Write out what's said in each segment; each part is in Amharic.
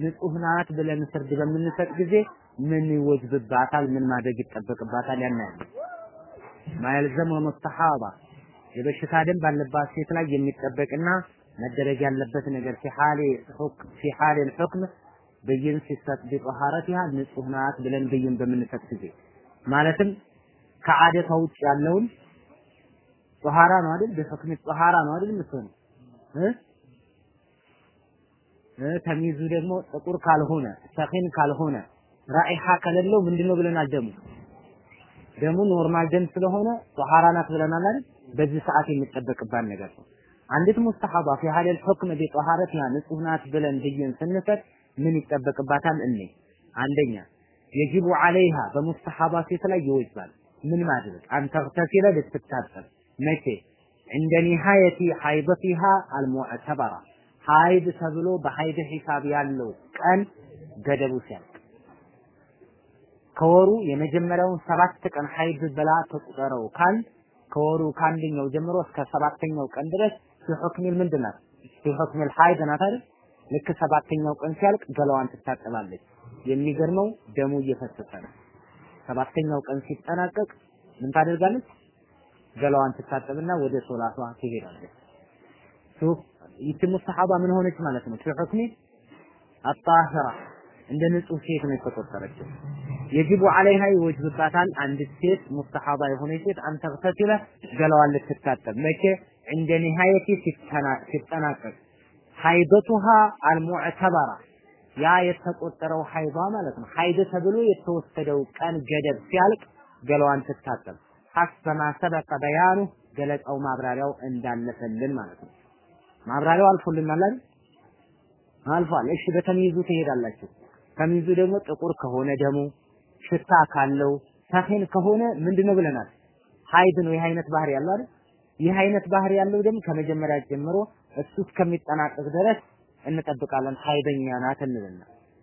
ንጹህ ናት ብለን ፍርድ በምንሰጥ ጊዜ ምን ይወጅብባታል? ምን ማድረግ ይጠበቅባታል? ያናያለን። ማያልዘሙ መስተሐባ የበሽታ ደንብ ባለባት ሴት ላይ የሚጠበቅና መደረግ ያለበት ነገር ፊሓሌ ሁክም ፊሓሌ ሁክም ብይን ሲሰጥ ቢጠሃረቲሃ ንጹህ ናት ብለን ብይን በምንሰጥ ጊዜ ማለትም ከአደታ ውጭ ያለውን ጧሃራ ነው አይደል? በሁክም ጧሃራ ነው አይደል? ምትሆነው ተሚዙ ደግሞ ጥቁር ካልሆነ ثخين ካልሆነ رائحة ከሌለው ምንድነው ብለናል? ደሙ ደሙ normal ደም ስለሆነ طاهرة ናት ብለናል አይደል? በዚህ ሰዓት የሚጠበቅባት ነገር ነው። አንዲት مستحاضة في حال الحكم بطهارتها ንጹህ ናት ብለን ብይን ስንሰጥ ምን ይጠበቅባታል? እኔ አንደኛ يجب عليها በ مستحاضة ሴት ላይ ይወጅባል። ምን ማድረግ أن تغتسل ልትታጠብ መቼ عند نهاية حيضتها المعتبرة ሀይድ ተብሎ በሀይድ ሂሳብ ያለው ቀን ገደቡ ሲያልቅ ከወሩ የመጀመሪያውን ሰባት ቀን ሀይድ ብላ ትቆጥረው ካል ከወሩ ከአንደኛው ጀምሮ እስከ ሰባተኛው ቀን ድረስ في حكم ال ምንድን ናት? في حكم ال ሀይድ ናት? ልክ ሰባተኛው ቀን ሲያልቅ ገላዋን ትታጠባለች። የሚገርመው ደሙ እየፈሰሰ ነው። ሰባተኛው ቀን ሲጠናቀቅ ምን ታደርጋለች? ገላዋን ትታጠብና ወደ ሶላቷ ትሄዳለች። ይቺ مستحاضة ምን ሆነች ማለት ነው? في حكم الطاهرة እንደ ንጹህ ሴት ነው የተቆጠረችው። يجب عليها ይወጅብባታል አንዲት ሴት مستحاضة የሆነች ሴት أن تغتسل ገላዋን ልትታጠብ መቼ عند نهاية ሲጠናቀቅ حيضتها المعتبرة ያ የተቆጠረው ሀይባ ማለት ነው። ሀይድ ተብሎ የተወሰደው ቀን ገደብ ሲያልቅ ገላዋን ትታጠብ ሐሰማ ሰበቀ በያኑ ገለጻው ማብራሪያው እንዳለፈልን ማለት ነው። ማብራሪያው አልፎልናል አይደል? አልፏል። እሺ በተሚይዙ ትሄዳላችሁ። ተሚይዙ ደግሞ ጥቁር ከሆነ ደሙ ሽታ ካለው ሰኺን ከሆነ ምንድነው ብለናል? ሀይድ ነው። ይህ አይነት ባህሪ ያለው አይደል? ይህ አይነት ባህሪ ያለው ደግሞ ከመጀመሪያ ጀምሮ እሱ እስከሚጠናቀቅ ድረስ እንጠብቃለን። ሀይደኛ ናት እንልና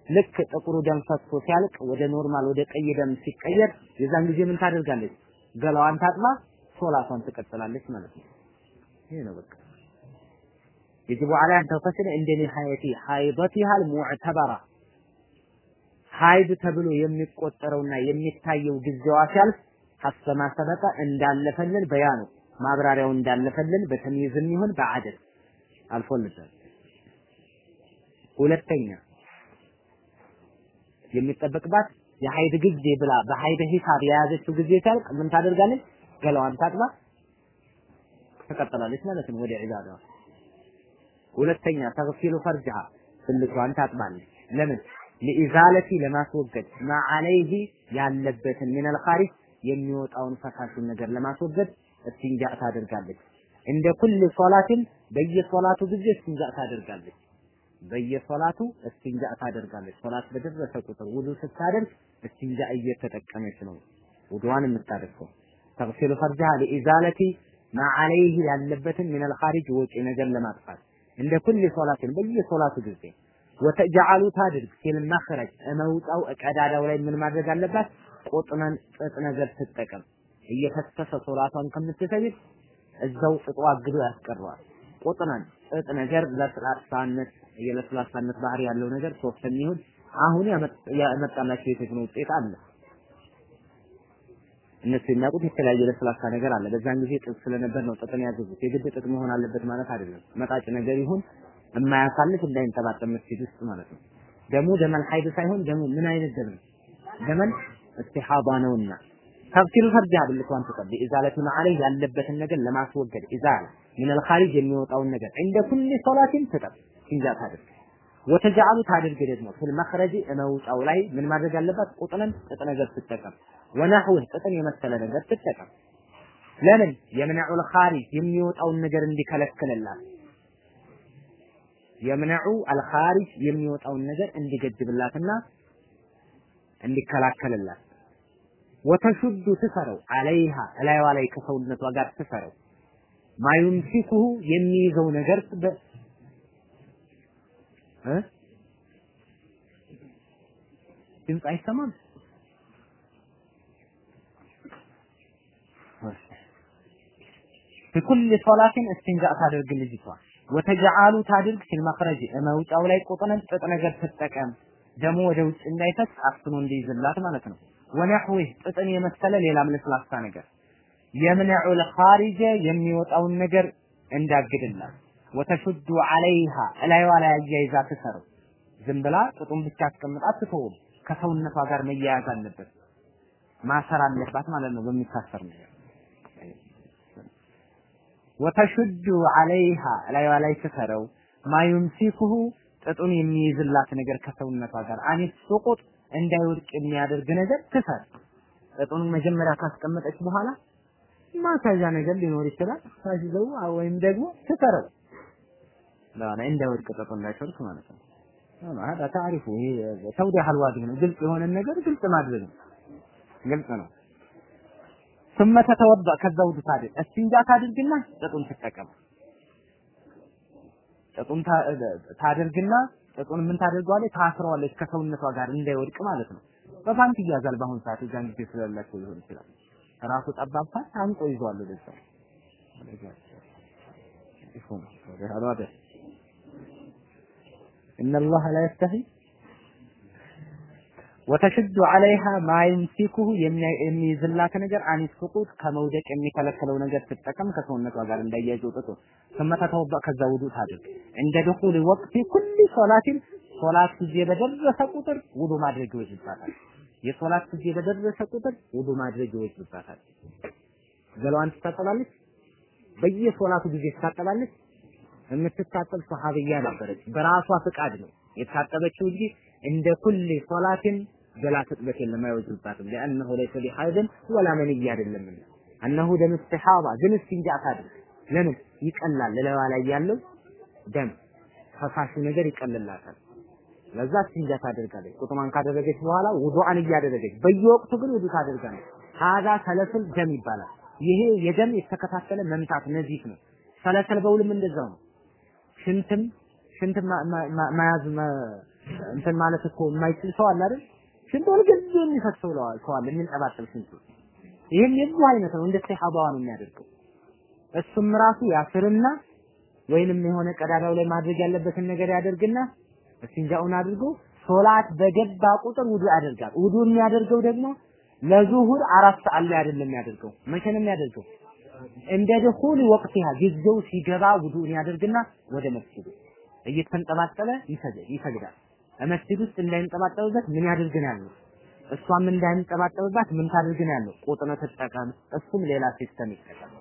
ልክ ጥቁሩ ደም ፈሶ ሲያልቅ ወደ normal ወደ ቀይ ደም ሲቀየር የዛን ጊዜ ምን ታደርጋለች? ገላዋን ታጥባ ሶላቷን ትቀጥላለች ማለት ነው። ይሄ ነው በቃ يجب عليها أن تغتسل عند نهاية حيضتها المعتبرة ሀይድ ተብሎ የሚቆጠረውና የሚታየው ጊዜዋ ሲያልፍ ሐሰማ ሰበቀ እንዳለፈልን በያኑ ማብራሪያው እንዳለፈልን በተምይዝም ይሁን በአደድ አልፎልታል። ሁለተኛ የሚጠበቅባት የሀይድ ጊዜ ብላ በሀይድ ሂሳብ የያዘችው ጊዜ ሲያልቅ ምን ታደርጋለች? ገላዋን ታጥባ ትቀጥላለች ማለት ነው ወደ ዒባዳዋ። ሁለተኛ ተግሲሉ ፈርጅሃ ብልቷን ታጥባለች። ለምን? ለኢዛለቲ ለማስወገድ ማዓለይህ ያለበትን ሚነል ኻሪጅ የሚወጣውን ፈሳሹን ነገር ለማስወገድ እስቲንጃ ታደርጋለች። እንደ ኩል ሶላትን በየሶላቱ ጊዜ እስቲንጃ ታደርጋለች። በየሶላቱ እስቲንጃ ታደርጋለች። ሶላት በደረሰ ቁጥር ውዱ ስታደርግ እስቲንጃ እየተጠቀመች ነው ውዱዋን የምታደርገው። ተግሲሉ ፈርጅሃ ለኢዛለቲ ማዓለይህ ያለበትን ሚነል ኻሪጅ ወጪ ነገር ለማጥፋት እንደ ኩል ሶላትን በየሶላቱ ጊዜ ወተጃሉ ታድርግ ሲል መኽረጅ መውጣው ቀዳዳው ላይ ምን ማድረግ አለባት? ቁጥመን ጥጥ ነገር ትጠቀም። እየፈሰሰ ሶላቷን ከምትሰግድ እዛው ጥጡ አግዶ ያስቀረዋል። ቁጥመን ጥጥ ነገር ለስላሳነት የለስላሳነት ባህሪ ያለው ነገር ሶስት የሚሆን አሁን ያመጣላቸው የቴክኖ ውጤት አለ። እነሱ የሚያውቁት የተለያየ ለስላሳ ነገር አለ። በዛን ጊዜ ጥጥ ስለነበር ነው ጥጥን ያዘዙት። የግድ ጥጥ መሆን አለበት ማለት አይደለም። መጣጭ ነገር ይሁን የማያሳልፍ እንዳይንጠባጠብ መስጊድ ውስጥ ማለት ነው። ደሙ دم الحيض ሳይሆን ደሙ ምን አይነት ደም ነው? دم الاستحاضة ነውና تغسل فرجها ብልቷን ትታጠብ لإزالة ما عليه ያለበትን ነገር ለማስወገድ إزالة من الخارج የሚወጣውን ነገር عند كل صلاة ትታጠብ استنجاء ታድርግ وتجعل ታድርግ ደግሞ في المخرج መውጫው ላይ ምን ማድረግ አለባት? قطنا ጥጥ ነገር ትጠቀም ونحوه ጥጥን የመሰለ ነገር ትጠቀም። ለምን? يمنع الخارج የሚወጣውን ነገር እንዲከለክልላት። የምነዑ አልኻሪጅ የሚወጣውን ነገር እንዲገድብላትና እንዲከላከልላት። ወተሹዱ ትሰረው አለይሃ እላይዋ ላይ ከሰውነቷ ጋር ትሰረው። ማዩምሲኩሁ የሚይዘው ነገር ድምፅ አይሰማም በኩል ሶላትን እስቲንጃ ታደርግ ልጅቷ። ወተጀዓሉ ታድርግ ፊል መኽረጅ መውጫው ላይ ቁጥነን ጥጥ ነገር ትጠቀም ደግሞ ወደ ውጭ እንዳይፈስ አፍኖ እንዲይዝላት ማለት ነው። ወነሕዊህ ጥጥን የመሰለ ሌላም ለስላሳ ነገር። የምነዑ ልኻሪጀ የሚወጣውን ነገር እንዳግድላት። ወተሹዱ ዐለይሃ እላይዋ ላይ አያይዛ ትሰረው። ዝም ብላ ጥጡን ብቻ አስቀምጣ ትተውም ከሰውነቷ ጋር መያያዝ አለበት። ማሰር አለባት ማለት ነው በሚታሰር ነገር ወተሹዱ ዐለይሃ እላይዋ ላይ ትሰረው ማዩምሲኩሁ ጥጡን የሚይዝላት ነገር ከሰውነቷ ጋር አኒስ ሱቁጥ እንዳይወድቅ የሚያደርግ ነገር ትሰር ጥጡን መጀመሪያ ካስቀመጠች በኋላ ማሳዣ ነገር ሊኖር ይችላል ታሽዘው ወይም ደግሞ ትሰረው ለዋና እንዳይወድቅ ጥጡ እንዳይወድቅ ማለት ነው هذا تعرفه ይሄ ተውዲህ አልዋጅብ ነው ግልጽ የሆነ ነገር ግልጽ ማድረግ ነው ግልጽ ነው ثم تتوضا ከዛ ውዱ ታድርግ እስቲንጃ ታድርግና ጥጡን ትጠቀም ጥጡን ታድርግና ጥጡን ምን ታደርገዋለች ታስረዋለች ከሰውነቷ ጋር እንዳይወድቅ ማለት ነው በፓንት ይያዛል በአሁን ሰዓት የዛን ጊዜ ስለሌላቸው ሊሆን ይችላል ራሱ ጠባብ ፓንት አንቆ ይዟል ወደዛ ይሁን هذا إن الله لا يستحي ወተሽዱ አለይሃ ማይንሲኩሁ የሚይዝላት ነገር አኒስ ከመውደቅ የሚከለከለው ነገር ትጠቀም ከሰውነቷ ጋር እንዳያይዘው ጥጡ ስመተተውባ ከዛ ውዱእ ታድርግ እንደ ድኹል ወቅቲ ኩል ሶላትን ሶላት ጊዜ በደረሰ ቁጥር ውዱእ ማድረግ ይወጅባታል። የሶላት ጊዜ በደረሰ ቁጥር ውዱእ ማድረግ ይወጅባታል። ገላዋን ትታጠባለች፣ በየሶላቱ ጊዜ ትታጠባለች። የምትታጠብ ሶሐብያ ነበረች። በራሷ ፍቃድ ነው የታጠበችው እንጂ እንደ ኩል ሶላትን ገላ ትጥበት የለም አይወጅባትም። ለአነሁ ለይሰ ቢሐይድን ወላ መንይ አይደለምና አነሁ ደም ኢስቲሓባ ግን እስቲንጃ ታድርግ። ለምን ይቀላል? ለለዋ ላይ ያለው ደም ፈሳሹ ነገር ይቀልላታል። ለዛ እስቲንጃ ታደርጋለች። ቁጥማን ካደረገች በኋላ ውዱአን እያደረገች በየወቅቱ ግን ውዱ ታደርጋለች። ሀዛ ሰለስል ደም ይባላል። ይሄ የደም የተከታተለ መምታት ነዚፍ ነው። ሰለሰል በውልም እንደዛው ነው። ሽንትም ሽንት መያዝ እንትን ማለት እኮ የማይችል ሰው አለ አይደል? ሽንት ሁልጊዜ የሚፈሰው ሰው አለ፣ የሚንጠባጠብ ሽንት። ይህም የዚሁ አይነት ነው። እንደ ኢስቲሓባዋ ነው የሚያደርገው። እሱም ራሱ ያስርና ወይንም የሆነ ቀዳዳው ላይ ማድረግ ያለበትን ነገር ያደርግና እስቲንጃውን አድርጎ ሶላት በገባ ቁጥር ውዱ ያደርጋል። ውዱ የሚያደርገው ደግሞ ለዙሁር አራት ሰዓት ላይ አይደለም የሚያደርገው። መቼ ነው የሚያደርገው? عند دخول وقتها ጊዜው ሲገባ ውዱን ያደርግና ወደ መስጊዱ እየተንጠባጠበ ይሰግዳል። መስጊድ ውስጥ እንዳይንጠባጠብበት ምን ነው ያለው? እሷም እንዳይንጠባጠብባት ምን ነው ያለው? قطن ትጠቀም፣ እሱም ሌላ system ይጠቀም።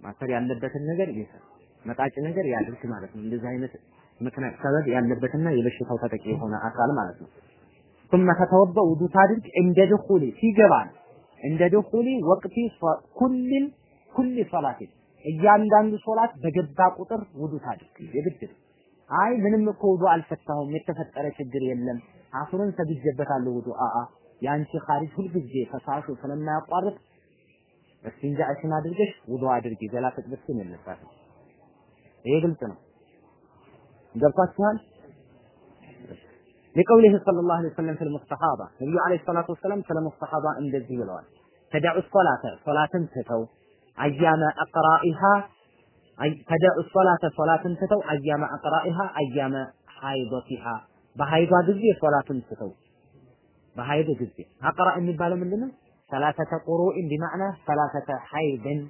ማሰር ያለበትን ነገር ይሰር፣ መጣጭ ነገር ያድርግ ማለት ነው። እንደዚህ አይነት ምክንያት ሰበብ ያለበትና የበሽታው ተጠቂ የሆነ አካል ማለት ነው። ثم ተተወበ ውዱ ታድርግ እንደ ድኹሊ ሲገባ እንደ ድኹሊ ወቅቲ ኩልን ኩል ሶላት እያንዳንዱ ሶላት በገባ ቁጥር ውዱ ታድርግ የግድ አይ ምንም እኮ ውዱ አልፈታሁም የተፈጠረ ችግር የለም አሱርን ሰግጄበታለሁ ውዱ አአ የአንቺ ኻሪጅ ሁልጊዜ ፈሳሹ ስለማያቋርጥ እስቲንጃእሽን አድርገሽ ውዱ አድርጊ ገላ ትጥብስን የለባትም ይሄ ግልጽ ነው ገብቷችኋል لقوله صلى الله عليه وسلم في المستحاضة ነብዩ عليه الصلاة والسلام ስለ ሙስተሐባ እንደዚህ ብለዋል ተዳዑ ሶላተ ሶላትን ትተው አያመ አቅራኢሃ ተዳዑ ሶላተ ሶላትን ትተው አያመ አቅራኢሃ አያመ ሀይዶቲሃ በሀይዷ ጊዜ ሶላትን ትተው በሀይድ ጊዜ። أقراء የሚባለው ምንድነው? ثلاثة قروء بمعنى ثلاثة حيض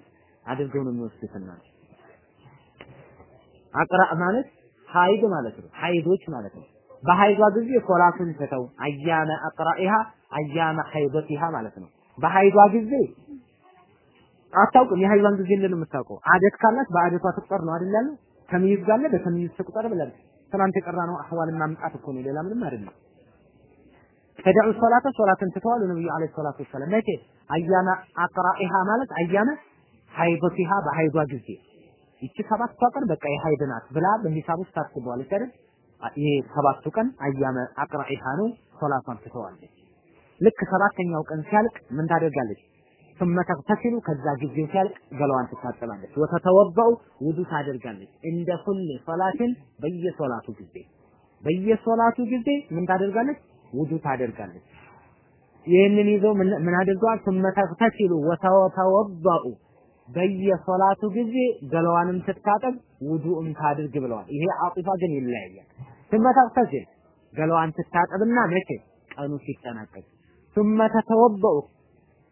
አድርገው ነው የሚወስዱትና أقراء ማለት ሀይድ ማለት ነው ሀይዶች ማለት ነው። በሀይዷ ጊዜ ሶላቱን ትተው أيام أقرائها أيام حيضتها ማለት ነው። በሀይዷ ጊዜ አታውቅም። የሀይዟን ጊዜ እንደነው የምታውቀው። عادة ካላት በ عادة ዋ ትቁጠር ነው አይደል ያለው? تمييز ጋር በ تمييز ትቁጠር ብለን ትናንት የቀራ ነው አህዋልን ማምጣት እኮ ነው፣ ሌላ ምንም አይደለም። ተደዑ ሶላተ ሶላትን ትተዋል ነብዩ አለይሂ ሰላቱ ወሰላም መቼ አያመ አቅራኢሃ ማለት አያመ ሀይዶቲሃ በሀይዷ ጊዜ ይቺ ሰባቷ ቀን በቃ የሀይድ ናት ብላ በሂሳብ ውስጥ ታስበዋለች አይደል? ይሄ ሰባቱ ቀን አያመ አቅራኢሃ ነው። ሶላቷን ትተዋለች። ልክ ሰባተኛው ቀን ሲያልቅ ምን ታደርጋለች? ثم ተግተሲሉ ከዛ ጊዜው ሲያልቅ ገላዋን ትታጠባለች። ወተተወበው ውዱ ታደርጋለች። እንደ ኩል ሶላትን በየሶላቱ ጊዜ በየሶላቱ ጊዜ ምን ታደርጋለች? ውዱ ታደርጋለች። ይህንን ይዘው ምን አድርገዋል? ثم ተግተሲሉ ወተወበኡ በየሶላቱ ጊዜ ገላዋንም ስታጠብ ውዱእም ታድርግ ብለዋል። ይሄ አጢፋ ግን ይለያያል። ثم تغتسل ገላዋን ትታጠብና መቼ ቀኑ ሲጠናቀቅ ثم تتوضأ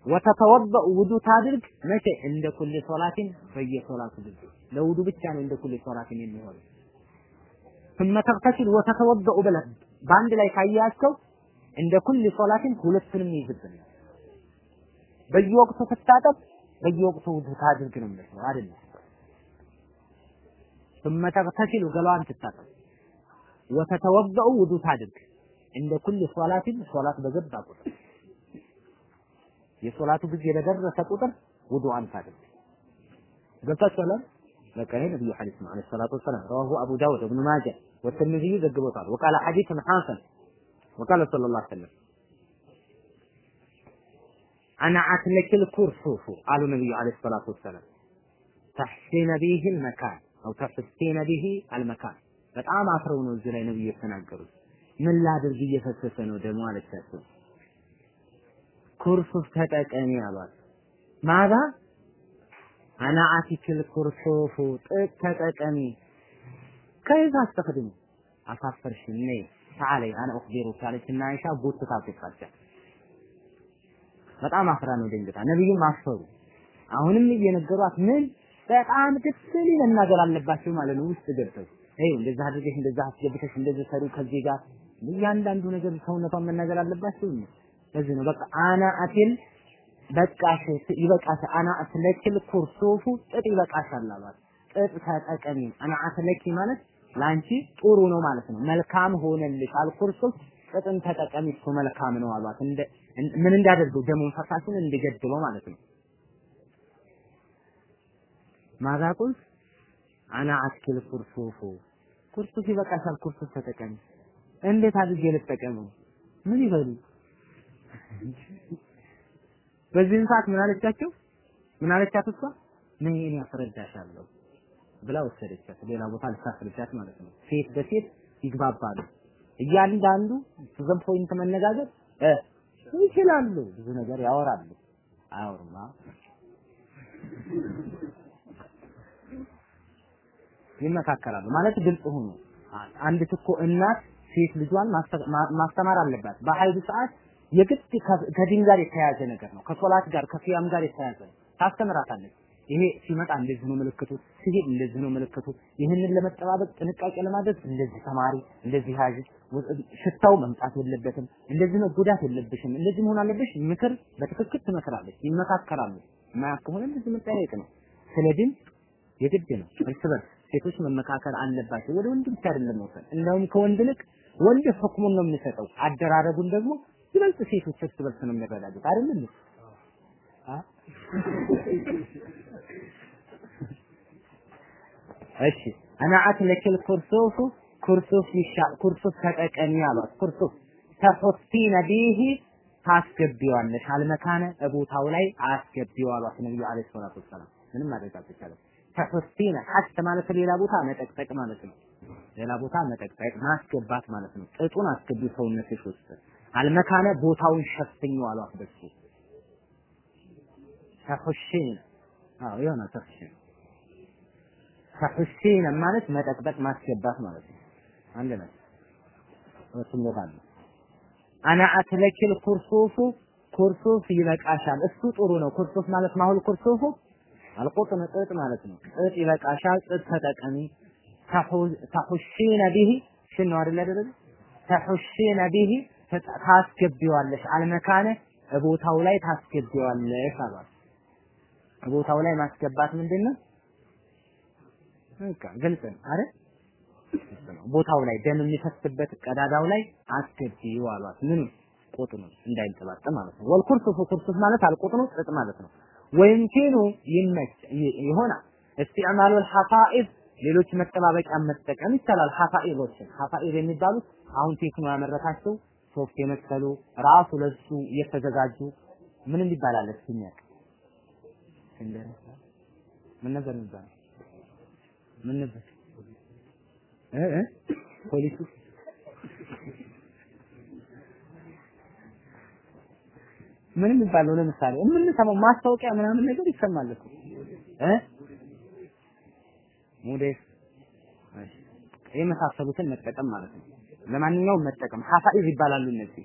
وتتوضأ ውዱ ታድርግ መቼ እንደ ኩል ሶላቲን በየሶላቱ ጊዜ ለውዱ ብቻ ነው እንደ ኩል ሶላቲን የሚሆነው ثم تغتسل وتتوضأ ብለህ በአንድ ላይ ካያያዝከው እንደ ኩል ሶላቲን ሁለቱንም ይይዝብናል። በየወቅቱ ትታጠብ በየወቅቱ ውዱ ታድርግ ነው የሚለው አይደለም። ثم تغتسل ገላዋን ትታጠብ ወተተወበኡ ውዱ ታድርግ እንደ ኩል ሶላቲን ሶላት በገባ ቁጥር የሶላቱ ጊዜ በደረሰ ቁጥር ውዱአን ታድርግ። ገብታችኋል? በቃ ይሄ ነብዩ ሐዲስ ነው عليه الصلاة والسلام رواه أبو داود وابن ماجه والترمذي ዘግቦታል። وقال حديث حسن وقال صلى الله عليه وسلم أنعت لك الكرسف አሉ ነብዩ عليه الصلاة والسلام تحشين به المكان أو تحشين به አልመካን በጣም አፍረው ነው እዚህ ላይ ነብዩ የተናገሩት። ምን ላድርግ እየፈሰሰ ነው ደግሞ አለቻቸው። ኩርሱፍ ተጠቀሚ አሏት። ማዛ አና አቲክል ኩርሱፉ ጥጥ ተጠቀሚ ከይዛ አስተخدሙ አሳፈርሽ ነይ ታዓለይ አና ኡኽቢሩ ካለችና አይሻ ጎትታ አስወጣቻት። በጣም አፍራ ነው ደንግጣ። ነብዩም አፈሩ። አሁንም እየነገሯት ምን በጣም ሊል መናገር አለባቸው ማለት ነው። ውስጥ ገብተው ይሄ እንደዛ አድርገሽ እንደዛ አስገብተሽ እንደዚህ ሰሩ ከዚህ ጋር እያንዳንዱ ነገር ሰውነቷን መናገር አለባቸው። ለዚህ ነው በቃ አና አቲል በቃሽ ይበቃሽ አና አትለኪል ኩርሱፉ ጥጥ ይበቃሻል አሏት። ጥጥ ተጠቀሚ አና አትለኪ ማለት ለአንቺ ጥሩ ነው ማለት ነው። መልካም ሆነልሽ አልኩርሱፍ ጥጥን ተጠቀሚ እሱ መልካም ነው አሏት። እንደ ምን እንዳደርገው ደሙን ፈሳሹን እንዲገድለው ማለት ነው። ማዛ ቁልት አና አትክል ኩርሱፉ ኩርሱፍ ይበቃሻል፣ ኩርሱፍ ተጠቀሚ። እንዴት አድርጌ ልጠቀመው? ምን ይበሉ? በዚህን ሰዓት ምን አለቻቸው? ምን አለቻት እሷ? ነይ እኔ አስረዳሻለሁ ብላ ወሰደቻት። ሌላ ቦታ ልታስረዳት ማለት ነው። ሴት በሴት ይግባባሉ። እያንዳንዱ በዚህ point መነጋገር ይችላሉ። ብዙ ነገር ያወራሉ። አያወሩማ ይመካከራሉ ማለት ግልጽ ሆኖ አንዲት እኮ እናት ሴት ልጇን ማስተማር አለባት። በሀይድ ሰዓት የግድ ከዲን ጋር የተያያዘ ነገር ነው። ከሶላት ጋር ከሲያም ጋር የተያያዘ ነው። ታስተምራታለች። ይሄ ሲመጣ እንደዚህ ነው ምልክቱ፣ ሲሄድ እንደዚህ ነው ምልክቱ። ይህንን ለመጠባበቅ ጥንቃቄ ለማድረግ እንደዚህ ተማሪ፣ እንደዚህ ያዥ፣ ሽታው መምጣት የለበትም፣ እንደዚህ መጎዳት የለብሽም፣ እንደዚህ መሆን አለብሽ። ምክር በትክክል ትመክራለች፣ ይመካከራሉ። የማያውቅ ከሆነ እንደዚህ መጠያየቅ ነው። ስለ ዲን የግድ ነው። እርስ በርስ ሴቶች መመካከር አለባቸው። ወደ ወንድ ብቻ አይደለም መውሰድ። እንደውም ከወንድ ልቅ ወንድ ህክሙን ነው የሚሰጠው፣ አደራረጉን ደግሞ ይበልጥ ሴቶች እርስ በርስ ነው የሚረዳዱት አይደል እንዴ? እሺ አና አትለክል ኩርሱፍ ኩርሱፍ ይሻ ኩርሱፍ ተጠቀሚ አሏት። ኩርሱፍ ተሑቲነ ቢሂ ታስገቢዋለሽ አልመካነ ቦታው ላይ አስገቢው አሏት አለይሂ ሰላቱ ወሰላም። ምንም ማድረግ አልተቻለም። ተሑቲነ ሐት ማለት ሌላ ቦታ መጠቅጠቅ ማለት ነው። ሌላ ቦታ መጠቅጠቅ ማስገባት ማለት ነው። ጥጡን አስገቢ ሰውነትሽ ውስጥ አልመካነ ቦታውን ሸፍኝ አሏት በሱ ተሑሺን አዎ የሆነ ተሑሺን ተሑሺን ማለት መጠቅጠቅ ማስገባት ማለት ነው። አንድ ነው። እሱም አለ። አና አትለኪል ኩርሱፉ ኩርሱፍ ይበቃሻል። እሱ ጥሩ ነው። ኩርሱፍ ማለት ማሁል ኩርሱፉ አልቁጥን ጥጥ ማለት ነው። ጥጥ ይበቃሻል። ጥጥ ተጠቀሚ። ተሑሺነ ቢሂ ሽን ነው አይደል አይደል? ተሑሺነ ቢሂ ታስገቢዋለሽ። አልመካነ ቦታው ላይ ታስገቢዋለሽ አሏት። ቦታው ላይ ማስገባት ምንድን ነው? በቃ ግልጽ ነው? ቦታው ላይ ደም የሚፈስበት ቀዳዳው ላይ አስገቢው አሏት። ምን ቁጥኑ እንዳይንጠባጠ ማለት ነው። ወልኩርሱፍ ኩርሱፍ ማለት አልቁጥኑ ጥጥ ማለት ነው። ወይምኪኑ ይመች ይሆናል እስቲዕማሉል ሐፋኢዝ ሌሎች መጠባበቂያ መጠቀም ይቻላል። ሐፋኢዞችን ሐፋኢዝ የሚባሉት አሁን ቴክኖ ያመረታቸው ሶፍት የመሰሉ ራሱ ለሱ የተዘጋጁ ምን እንዲባላል እስኪ የሚያውቅ ምን ነበር? ምን ነበር? እ? እ? ፖሊሱ? ምን የሚባለው ለምሳሌ የምንሰማው ማስታወቂያ ምናምን ነገር ይሰማል እኮ። እ? ሙዴስ? የመሳሰሉትን መጠቀም ማለት ነው። ለማንኛውም መጠቀም ሐፋኢዝ ይባላሉ እነዚህ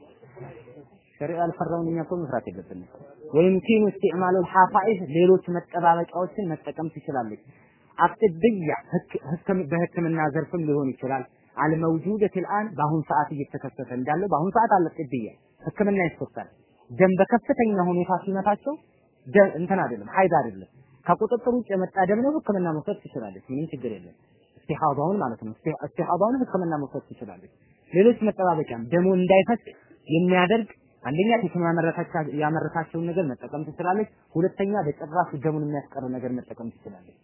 ሸሪዓ አልፈራውን እኛ እኮ መፍራት የለብንም። ወይምኪኑ ኢስቲዕማሉ ሐፋኢዝ ሌሎች መጠባበቂያዎችን መጠቀም ትችላለች። አጥብያ በህክምና ዘርፍም ሊሆን ይችላል። አልመውጁደት አልአን በአሁን ሰዓት እየተከሰተ እንዳለው በአሁን ሰዓት አለ ጥብያ ህክምና ይሰጣል። ደም በከፍተኛ ሁኔታ ሲመታቸው እንትን አይደለም ሀይድ አይደለም ከቁጥጥር ውጭ የመጣ ደም ነው። ህክምና መውሰድ ትችላለች። ምንም ችግር የለም። استحاضة ውን ማለት ነው። استحاضة ውን ህክምና መውሰድ ትችላለች። ሌሎች መጠባበቂያም ደሙ እንዳይፈስ የሚያደርግ አንደኛ techno ያመረታቸውን ነገር መጠቀም ትችላለች። ሁለተኛ በጭራሽ ደሙን የሚያስቀር ነገር መጠቀም ትችላለች።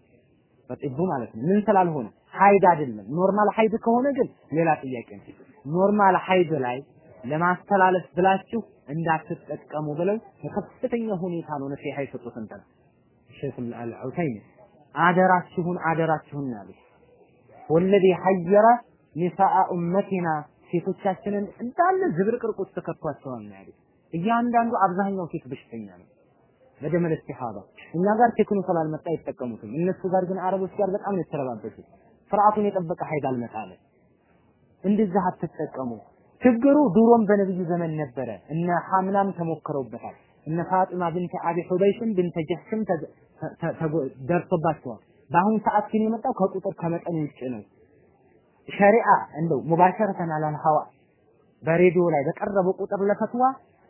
በጥቡ ማለት ነው። ምን ስላልሆነ ሀይድ አይደለም። normal ሀይድ ከሆነ ግን ሌላ ጥያቄ ነው። normal ሀይድ ላይ ለማስተላለፍ ብላችሁ እንዳትጠቀሙ ብለው በከፍተኛ ሁኔታ ነው نصيحة የሰጡት እንትን ሼክ አልዑሰይሚን አደራችሁን አደራችሁን ያሉት والذي حير نساء أمتنا ሴቶቻችንን እንዳለ ዝብርቅርቅ ውስጥ ከቷቸዋል ነው ያሉት። እያንዳንዱ አብዛኛው ሴት በሽተኛ ነው በ دم الاستحاضة። እኛ ጋር techno ስላልመጣ አይጠቀሙትም። እነሱ ጋር ግን አረቦች ጋር በጣም ነው የተረባበሱት። ስርዓቱን የጠበቀ ሀይድ አልመጣለ። እንደዚህ አትጠቀሙ። ችግሩ ድሮም በነብዩ ዘመን ነበረ። እነ ሐምናም ተሞክረውበታል። እነ ፋጢማ ቢንት አቢ ሁበይሽም ቢንት ጀህሽም ደርሶባቸዋል። በአሁኑ ሰዓት ግን የመጣው ከቁጥር ከመጠን ውጭ ነው። ሸሪዓ እንደው مباشرة على الهواء በሬዲዮ ላይ በቀረበ ቁጥር ለፈትዋ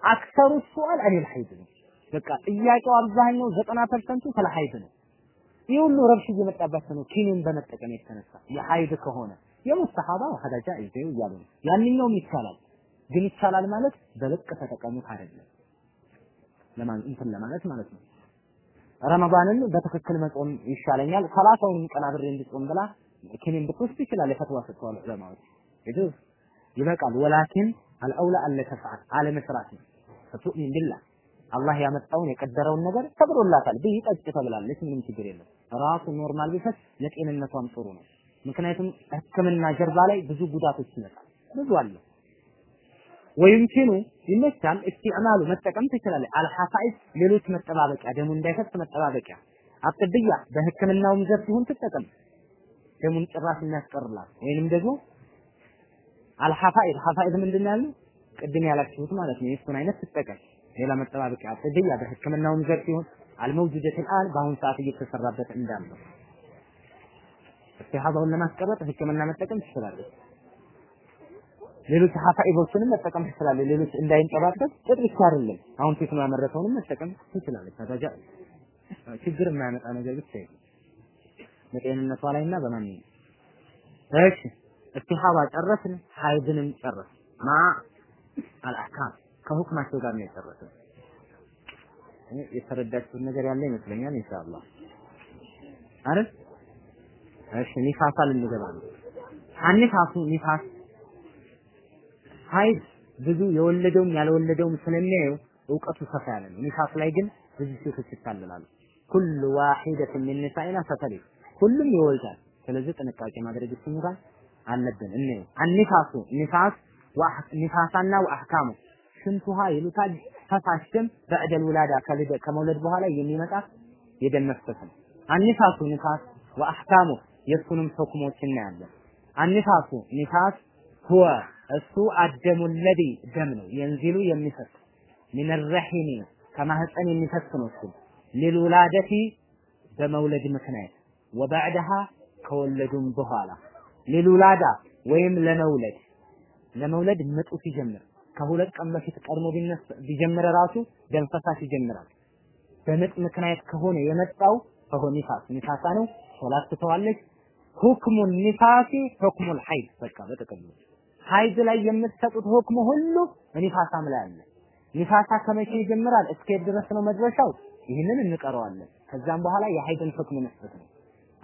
أكثر سؤال عن الحيض ነው። በቃ ጥያቄው አብዛኛው ዘጠና ፐርሰንቱ ስለ ሐይድ ነው። ይህ ሁሉ ረብሽ እየመጣባቸው ነው። ኪኒን በመጠቀም የተነሳ የሐይድ ከሆነ የሙስተሐባ ሀዳጃ ይዘው እያሉ ነው። ያንኛውም ይቻላል፣ ግን ይቻላል ማለት በልቅ ተጠቀሙት አይደለም። ለማን እንትን ለማለት ማለት ነው። ረመዳንን በትክክል መጾም ይሻለኛል፣ ሰላሳውንም ቀን አብሬ እንድጾም ብላ ኪኒን ብትወስድ ይችላል። የፈትዋ ሰጥተዋል ዑለማዎች። ይዱስ ይበቃል። ወላኪን አልአውላ አለ ተፍዓል አለመስራት ነው። ፈቱእሚን ቢላህ አላህ ያመጣውን የቀደረውን ነገር ፈቅዶላታል። ብይ ጠጭ ተብላለች። ምንም ችግር የለም። ራሱ normal ቢፈስ ለጤንነቷም ጥሩ ነው። ምክንያቱም ሕክምና ጀርባ ላይ ብዙ ጉዳቶች ይመጣል። ብዙ አለ። ويمكن ይመቻል استعمال መጠቀም ትችላለች። الحفائظ ሌሎች መጠባበቂያ ደሙ እንዳይፈስ መጠባበቂያ አጥብያ በሕክምናውም ዘርፍ ይሁን ትጠቀም ደሙን ጭራሽ የሚያስቀርላት ወይንም ደግሞ الحفائظ حفائظ ምንድን ነው ያለው? ቅድም ያላችሁት ማለት ነው። የእሱን አይነት ትጠቀም። ሌላ መጠባበቂያ አጥብያ በሕክምናውም ዘርፍ ይሁን አልመውጁደት አል በአሁን ሰዓት እየተሰራበት እንዳለው እስቲሃዳውን ለማስቀረጥ ህክምና መጠቀም ትችላለች። ሌሎች ሐፋኢዞችንም መጠቀም ትችላለች። ሌሎች እንዳይንጠባጠብ ጥጥ ብቻ አይደለም። አሁን ቴክኖ ያመረተውንም መጠቀም ትችላለች። ታዲያ ችግር የማያመጣ ነገር ብቻ በጤንነቷ ላይና በማንኛውም እሺ እስቲሃባ ጨረስን፣ ሀይድንም ጨረስ ማ الأحكام ከሁክማቸው ጋር ነው የጨረስን። የተረዳችሁት ነገር ያለ ይመስለኛል ኢንሻአላህ አይደል? እሺ ኒፋሳ ልንገባ ነው። النفاس ኒፋስ ሀይድ ብዙ የወለደውም ያልወለደውም ስለሚያየው እውቀቱ ሰፋ ያለ ነው። ኒፋስ ላይ ግን ብዙ ሴቶች ይታለላሉ። كل واحدة من نسائنا ستلد ሁሉም ይወልዳል። ስለዚህ ጥንቃቄ ማድረግ ይችላል አለብን። እንየው። النفاس ኒፋስ ኒፋሳና وأحكامه። ሽንቱሃ ይሉታል? ፈሳሽ ደም بعد الولادة ከመውለድ በኋላ የሚመጣ የደም መፍሰስ ነው። النفاس ኒፋስ وأحكامه። የእሱንም ሁክሞች እናያለን። النفاس ኒፋስ هو። እሱ الدم الذي ደም ነው። ينزل የሚፈስ من رحم ከማህፀን የሚፈስ ነው እሱ። للولادة በመውለድ ምክንያት ወባዕድሃ ከወለዱም በኋላ ሊልውላዳ ወይም ለመውለድ ለመውለድ ምጡ ሲጀምር ከሁለት ቀን በፊት ቀድሞ ቢጀምር ራሱ ደም ፈሳሽ ይጀምራል። በምጥ ምክንያት ከሆነ የመጣው ፈሆ ኒፋስ ኒፋሳ ነው። ሶላት ትተዋለች። ሁክሙ ኒፋሲ ሁክሙል ሐይድ በቃ በጥቅሉ ሐይድ ላይ የምትሰጡት ሁክሙ ሁሉ ኒፋሳም ላይ አለ። ኒፋሳ ከመቼ ይጀምራል? እስከ ድረስ ነው መድረሻው? ይህንን እንቀረዋለን። ከዛም በኋላ የሐይድን ሁክም መስጠት ነው።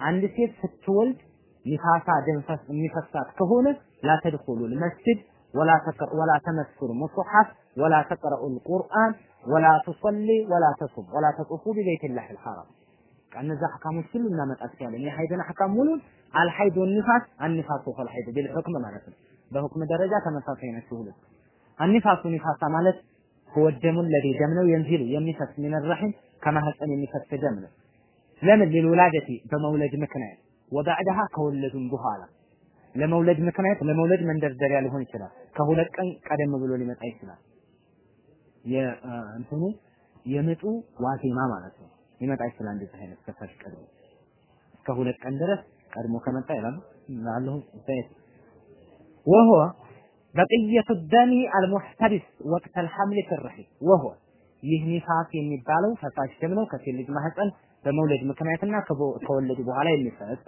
አንድ ሴት ስትወልድ ንፋሳ ደም የሚፈሳት ከሆነ لا تدخل المسجد ولا تقرب المصحف ولا تقرأ القرآن ولا تصلي ولا تصوم ولا تطوف ببيت الله الحرام ከነዛ አህካሞች ሁሉ እናመጣቸዋለን። የሀይድን አህካም ሙሉን الحيض والنفاس النفاس والحيض بالحكم ማለት ነው። በሁክም ደረጃ ተመሳሳይ ናቸው ሁሉ አንፋሱ ንፋሳ ማለት ወደሙን ለዲ ደም ነው የንዚሉ የሚፈስ ምን ረሂም ከማህፀን የሚፈስ ደም ነው። ለምን ሊልውላደቲ በመውለድ ምክንያት። ወባዕድሃ ከወለዱም በኋላ። ለመውለድ ምክንያት ለመውለድ መንደርደሪያ ሊሆን ይችላል። ከሁለት ቀን ቀደም ብሎ ሊመጣ ይችላል። የእንትኑ የምጡ ዋዜማ ማለት ነው። ሊመጣ ይችላል። እንደዚህ አይነት ፈሳሽ ቀድሞ እስከ ሁለት ቀን ድረስ ቀድሞ ከመጣ ይላል አለሁ ዘይት። ወሆ በቅየቱ ደሚ አልሙሕተቢስ ወቅት አልሐምል ፊ ወሆ ይህ ኒፋስ የሚባለው ፈሳሽ ደም ነው። ከሴት ልጅ ማህፀን በመውለድ ምክንያትና ከወለዱ በኋላ የሚፈስ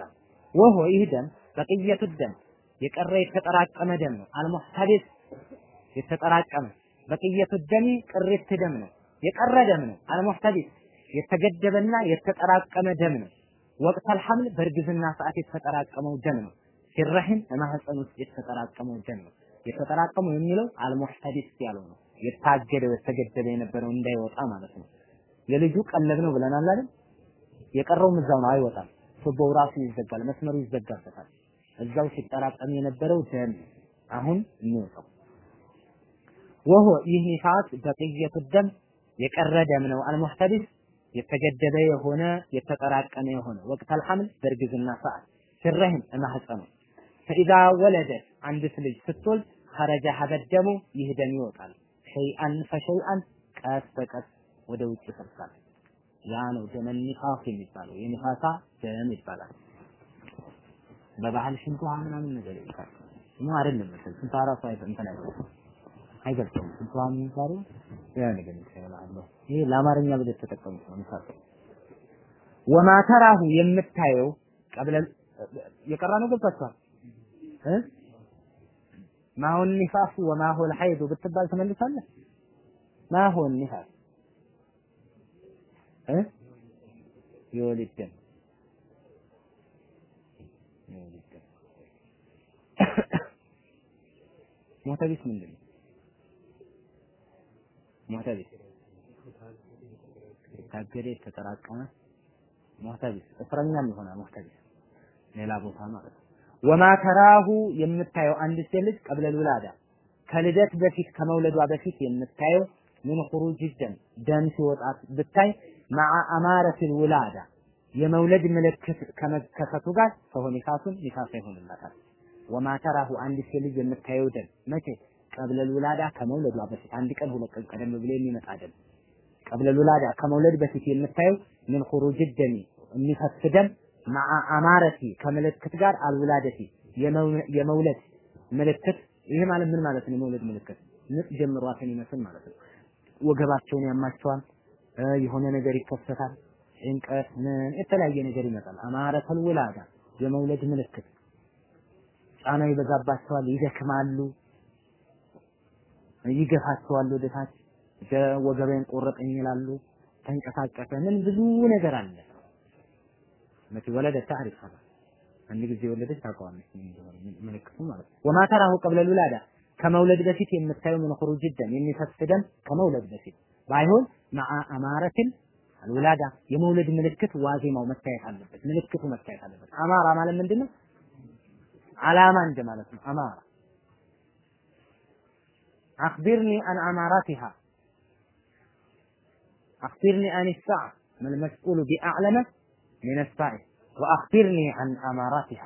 ወሆ ይህ ደም በቅየቱ ደም የቀረ የተጠራቀመ ደም ነው። አልሙሕተቢስ የተጠራቀመ በቅየቱ ደሚ ቅሪት ደም ነው። የቀረ ደም ነው። አልሙሕተቢስ የተገደበና የተጠራቀመ ደም ነው። ወቅት አልሐምል በእርግዝና ሰዓት የተጠራቀመው ደም ነው። ሲረህም በማህፀን ውስጥ የተጠራቀመው ደም ነው። የተጠራቀመው የሚለው አልሙሕተቢስ ያለው ነው። የታገደው የተገደበ የነበረው እንዳይወጣ ማለት ነው። የልጁ ቀለብ ነው ብለናል አይደል? የቀረውም እዛው ነው አይወጣም። ቱቦው ራሱ ይዘጋል፣ መስመሩ ይዘጋበታል። እዛው ሲጠራቀም የነበረው ደም አሁን የሚወጣው ወሆ ይህ ኒፋስ በቅየቱ ደም የቀረ ደም ነው። አልሙሕተቢስ የተገደበ የሆነ የተጠራቀመ የሆነ ወቅት አልሐምል በእርግዝና ሰዓት ሲረህም ማህፀኑ ፈኢዛ ወለደት አንዲት ልጅ ስትወልድ ኸረጀ ሀበደሙ ይህ ደም ይወጣል። ሸይአን ፈሸይአን ቀስ በቀስ ወደ ውጭ ይፈልሳል። ያ ነው ደመ ኒፋስ የሚባለው። የኒፋሳ ደም ይባላል። በባህል ሽንቱ ምናምን ነገር ይባላል። ነው አይደለም መሰል ስንት አራሱ እንትን አይገልጽም አይገልጽም። ስንቷ የሚባሉ ያ ነገር ይባላል። ይሄ ለአማርኛ ብለህ ተጠቀሙት ነው ምሳሌ ወማ ተራሁ የምታየው ቀብለ የቀራ ነው ገብቷችኋል እ ማሁን ኒፋስ ወማሁል ሐይድ ብትባል ተመልሳለህ ማሁን ኒፋስ የወሊድ ደም የወሊድ ደም ሙዕተቢስ ምንድን ነው? ሙዕተቢስ የታገደ የተጠራቀመ ሙዕተቢስ እስረኛም ይሆናል ሙዕተቢስ ሌላ ቦታ ማለት ነው። ወማ ተራሁ የምታየው አንድ ሴት ልጅ ቀብለል ውላዳ ከልደት በፊት ከመውለዷ በፊት የምታየው ምን ኹሩጅ ደም ደም ሲወጣት ብታይ መዓ አማረቲል ውላዳ የመውለድ ምልክት ከመከሰቱ ጋር ፈሆ ኒፋሱን ኒፋሳ ይሆንላታል። ወማ ተራሁ አንድ ሴት ልጅ የምታየው ደም መቼ ቀብለል ውላዳ ከመውለዷ በፊት አንድ ቀን ሁለት ቀን ቀደም ብሎ የሚመጣ ደም ቀብለል ውላዳ ከመውለድ በፊት የምታየው ምን ኹሩጅ ደም የሚፈስ ደም መዓ አማረቲ ከምልክት ጋር አልውላደቲ የመውለድ ምልክት ይሄ ማለት ምን ማለት ነው? የመውለድ ምልክት ምጥ ጀምሯትን ይመስል ማለት ነው። ወገባቸውን ያማቸዋል፣ የሆነ ነገር ይከሰታል፣ ጭንቀት፣ ምን የተለያየ ነገር ይመጣል። አማረተል ውላዳ የመውለድ ምልክት። ጫና ይበዛባቸዋል፣ ይደክማሉ፣ ይገፋቸዋል ወደታች ወገቤን ቆረጠኝ ይላሉ፣ ተንቀሳቀሰ፣ ምን ብዙ ነገር አለ። መቼ ወለደ ታሪፍ አንድ ጊዜ ወለደች ታውቀዋለች። ምልክቱ ማለት ወማ ተራሁ ቀብለ ሉላዳ ከመውለድ በፊት የምታየው ምን ኹሩጅ ደም የሚፈስ ደም ከመውለድ በፊት ባይሆን መዓ አማረትን አልወላዳ የመውለድ ምልክት ዋዜማው መታየት አለበት። ምልክቱ መታየት አለበት። አማራ ማለት ምንድነው? አላማ እንደ ማለት ነው። አማራ አክቢርኒ አን አማራቲሃ አክቢርኒ አን ሳዓ መልመስኡሉ ቢአዕለመ ሚነ ሳዒል ወአክቢርኒ አን አማራቲሃ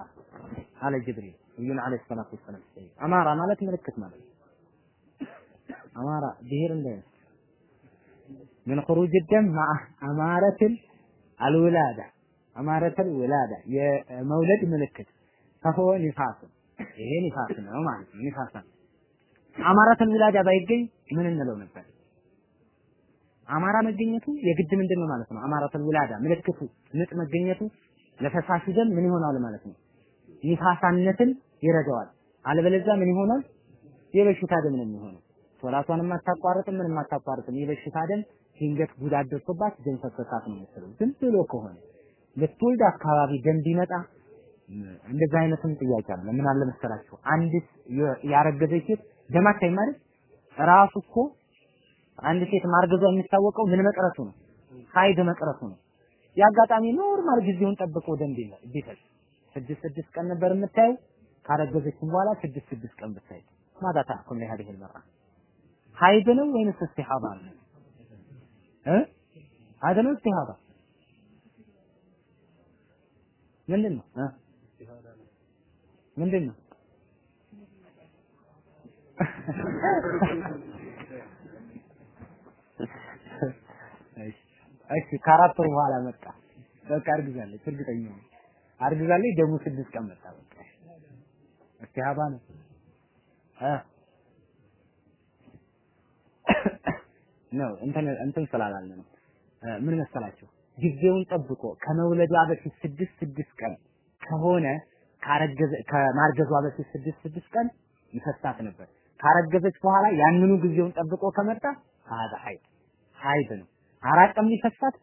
አለ ጅብሪል ነቢዩን ዓለይሂ ሰላቱ ወሰላም። አማራ ማለት ምልክት ማለት ነው። አማራ ብሔር እንዳይመስል ምን ኹሩጅ ደም ማ አማረትን አልውላዳ አማረተል ውላዳ የመውለድ ምልክት ፈሆ ኒፋስ ይሄ ኒፋስ ነው ማለት ነው። ኒፋስ አማራተል ውላዳ ባይገኝ ምን እንለው ነበር? አማራ መገኘቱ የግድ ምንድን ነው ማለት ነው። አማራተል ውላዳ ምልክቱ ምጥ መገኘቱ ለፈሳሽ ደም ምን ይሆናል ማለት ነው። ኒፋሳነትን ይረዳዋል። አለበለዚያ ምን ይሆናል? የበሽታ ደም ነው የሚሆነው። ሶላቷንም አታቋርጥም ምን የማታቋርጥም ይህ በሽታ ደም ድንገት ጉዳት ደርሶባት ደም ፈሰሳት ነው የምትለው። ዝም ብሎ ከሆነ ልትወልድ አካባቢ ደም ቢመጣ እንደዚህ አይነትም ጥያቄ አለ። ምን አለ መሰላችሁ አንዲት ያረገዘች ሴት ደም አታይም አይደል? ራሱ እኮ አንድ ሴት ማርገዟ የሚታወቀው ምን መቅረቱ ነው? ሀይድ መቅረቱ ነው። የአጋጣሚ normal ጊዜውን ጠብቆ ደም ቢፈስ ስድስት ስድስት ቀን ነበር የምታየው። ካረገዘችም በኋላ ስድስት ስድስት ቀን ብታይ ማታ ታኩም ላይ هذه ሀይድ ነው ወይንስ እስቲሃዳ ነው? እ ሀይድ ነው እስቲሃዳ ምንድን ነው ምንድን ነው እሺ ከአራት ወር በኋላ መጣ። በቃ አርግዛለች፣ እርግጠኛ ነኝ አርግዛለች። ደግሞ ስድስት ቀን መጣ። በቃ እስቲ ሀባ ነው እ ነው እንትን እንትን ስላላለ ነው። ምን መሰላችሁ ጊዜውን ጠብቆ ከመውለዷ በፊት ስድስት ስድስት ቀን ከሆነ ካረገዘ ከማርገዟ በፊት ስድስት ስድስት ቀን ይፈሳት ነበር። ካረገዘች በኋላ ያንኑ ጊዜውን ጠብቆ ከመጣ هذا ሀይድ ሀይድ ነው። አራት ቀን ቢፈሳት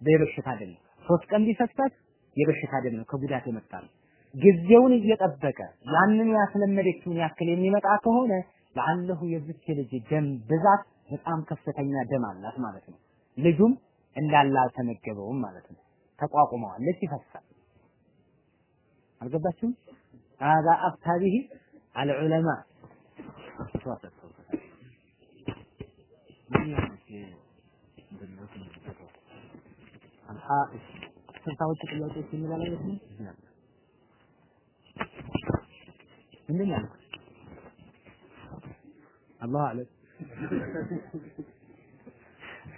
በየበሽታ አይደለም። ሶስት ቀን ቢፈሳት የበሽታ አይደለም፣ ከጉዳት የመጣ ነው። ጊዜውን እየጠበቀ ያንን ያስለመደችውን ያክል የሚመጣ ከሆነ لعله የዚች ልጅ ደም ብዛት በጣም ከፍተኛ ደም አላት ማለት ነው። ልጁም እንዳለ አልተመገበውም ማለት ነው። ተቋቁመዋለች፣ ይፈሳል። አልገባችሁም? هذا أفتى به العلماء الحائط ስልሳዎቹ ጥያቄዎች የሚባለው ነው ምንድን ነው አላሁ አለም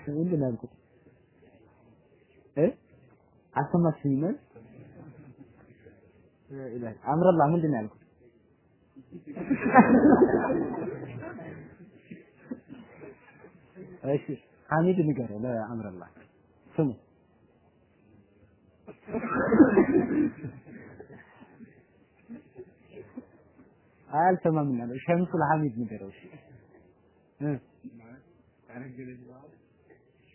ምንድን ያልኩት? እ? አልሰማችሁኝም ኢላህ አምረላህ ምንድን ያልኩት? እሺ ሐሚድ ንገረው ለአምረላህ ስሙ። አልሰማም እና ሸምሱ ለሐሚድ ንገረው እሺ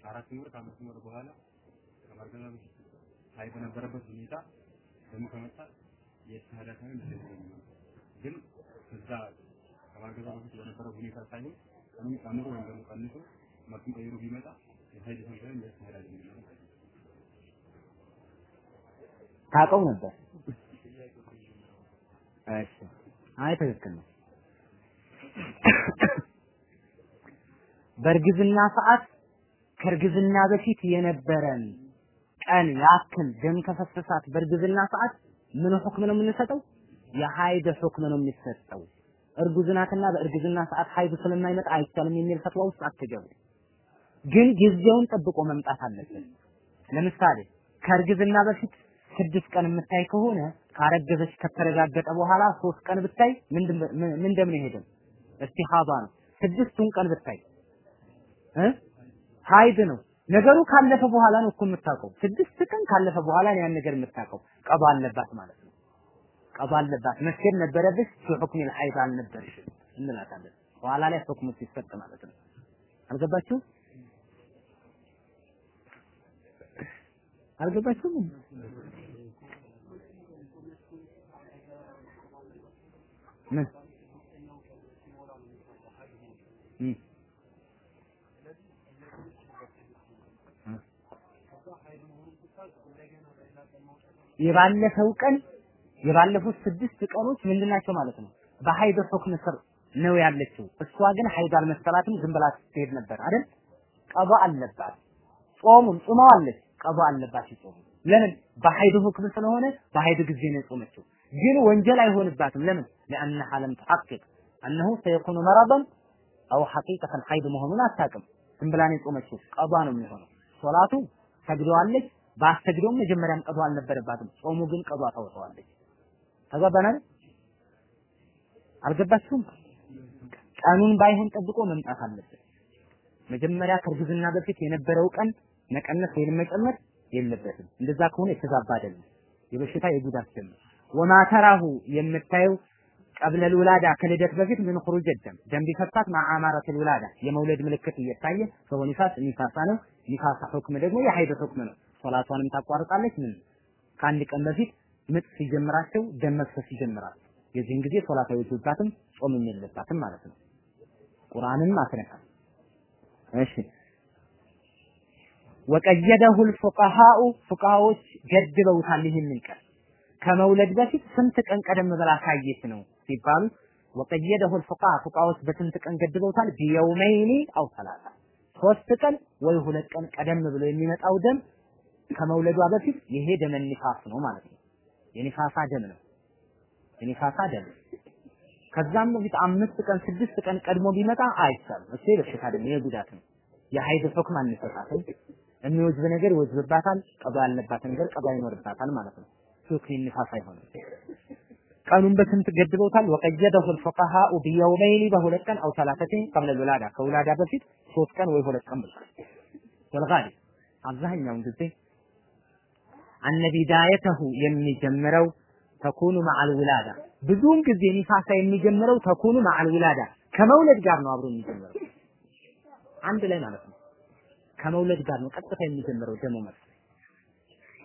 አራት ወር ከአምስት ወር በኋላ ከማርገዛ በፊት ላይ በነበረበት ሁኔታ ደግሞ ከመጣ የሚሆነው። ግን እዛ ከማርገዛ በፊት በነበረው ሁኔታ ሳይሆን ቀኑን ጨምሮ ወይም ደግሞ ቀንሶ መልኩን ቀይሮ ቢመጣ የሀይድ ሳይሆን የሻሃዳ ነው ታውቀው ነበር እሺ አይ ትክክል ነው በእርግዝና ሰዓት ከእርግዝና በፊት የነበረን ቀን ያክል ደም ከፈሰሳት በእርግዝና ሰዓት ምን ሁክም ነው የምንሰጠው? የሀይድ ሁክም ነው የሚሰጠው። እርጉዝናትና በእርግዝና ሰዓት ሀይድ ስለማይመጣ አይቻልም የሚል ፈትዋ ውስጥ አትገቡ። ግን ጊዜውን ጠብቆ መምጣት አለበት። ለምሳሌ ከእርግዝና በፊት ስድስት ቀን የምታይ ከሆነ ካረገዘች ከተረጋገጠ በኋላ ሶስት ቀን ብታይ ምን ደም ነው إذن እስቲሃዳ ነው። ስድስቱን ቀን ብታይ ሀይድ ነው። ነገሩ ካለፈ በኋላ ነው እኮ የምታውቀው። ስድስት ቀን ካለፈ በኋላ ያን ነገር የምታውቀው። ቀዷ አለባት ማለት ነው። ቀዷ አለባት መስገድ ነበረብሽ፣ حكم الحيض አልነበርሽ እንላታለን። በኋላ ላይ ሁክሙ ሲሰጥ ማለት ነው። አልገባችሁ? አልገባችሁም? ምን የባለፈው ቀን የባለፉት ስድስት ቀኖች ምንድናቸው ማለት ነው? በሀይድ ሁክም ስር ነው ያለችው። እሷ ግን ሀይድ አልመሰላትም፣ ዝም ብላ ትሄድ ነበር አይደል? ቀባ አለባት። ጾሙም ጾመዋለች፣ ቀባ አለባት ይጾሙ። ለምን? በሀይድ ሁክም ስለሆነ በሀይድ ጊዜ ነው የጾመችው። ግን ወንጀል አይሆንባትም። ለምን? لأنها لم تحقق أنه سيكون مرضا أو حقيقة ሀይድ መሆኑን አታውቅም። ዝም ብላ ነው የጾመችው። ቀባ ነው የሚሆነው። ሶላቱ ሰግደዋለች ባሰግደውም መጀመሪያም ቀዷ አልነበረባትም። ጾሙ ግን ቀዷ ታወጣዋለች። ተግባባናል? አልገባችሁም? ቀኑን ባይሆን ጠብቆ መምጣት አለበት። መጀመሪያ ከእርግዝና በፊት የነበረው ቀን መቀነስ ወይም መጨመር የለበትም። እንደዛ ከሆነ የተዛባ አይደለም፣ የበሽታ የጉዳት ጀምር ወማ ተራሁ የምታየው ቀብለ ልውላዳ ከልደት በፊት ምን ኹሩጅ ደም ደም ቢፈሳት ማዓማረት ልውላዳ የመውለድ ምልክት እየታየ ሰው ኒፋስ ኒፋሳ ነው። ኒፋሳ ሁክም ደግሞ የሀይድ ሁክም ነው። ሶላቷንም ታቋርጣለች። ምን ከአንድ ቀን በፊት ምጥ ሲጀምራቸው ደም መፍሰስ ይጀምራል። የዚህን ጊዜ ሶላት አይወጅባትም፣ ጾምም የለባትም ማለት ነው። ቁርአንም አትነካም። እሺ ወቀየደሁ الفقهاء ፉቃሃዎች ገድበውታል ይህንን ቀን ከመውለድ በፊት ስንት ቀን ቀደም ብላ ካየች ነው ሲባሉ ወቀየደሁ الفقهاء ፉቃሃዎች በስንት ቀን ገድበውታል ቢየውመይኒ አው ሰላሳ ሶስት ቀን ወይ ሁለት ቀን ቀደም ብሎ የሚመጣው ደም ከመውለዷ በፊት ይሄ ደመ ኒፋስ ነው ማለት ነው። የኒፋሳ ደም ነው። የኒፋሳ ደም ከዛም በፊት አምስት ቀን ስድስት ቀን ቀድሞ ቢመጣ አይቻልም። እሱ የበሽታ ደም ይሄ ጉዳት ነው። የሀይድ ሑክም አንሰጣትም። የሚወጅብ ነገር ይወጅብባታል። ቀዷ ያለባት ነገር ቀዷ ይኖርባታል ማለት ነው። ሱክ ኒፋስ አይሆንም። ቀኑን በስንት ገድበውታል? ወቀየደሁ ልፉቀሃኡ ቢየውመይኒ በሁለት ቀን አው ሰላተቲን ቀብለ ልውላዳ ከውላዳ በፊት ሶስት ቀን ወይ ሁለት ቀን ብሏል። ወልጋሊብ አብዛኛውን ጊዜ አነ ቢዳየተሁ የሚጀምረው ተኩኑ መዓል ውላዳ ብዙውን ጊዜ ኒፋሳ የሚጀምረው ተኩኑ መዓል ውላዳ ከመውለድ ጋር ነው አብሮ የሚጀምረው አንድ ላይ ማለት ነው። ከመውለድ ጋር ነው ቀጥታ የሚጀምረው ደሞ መስ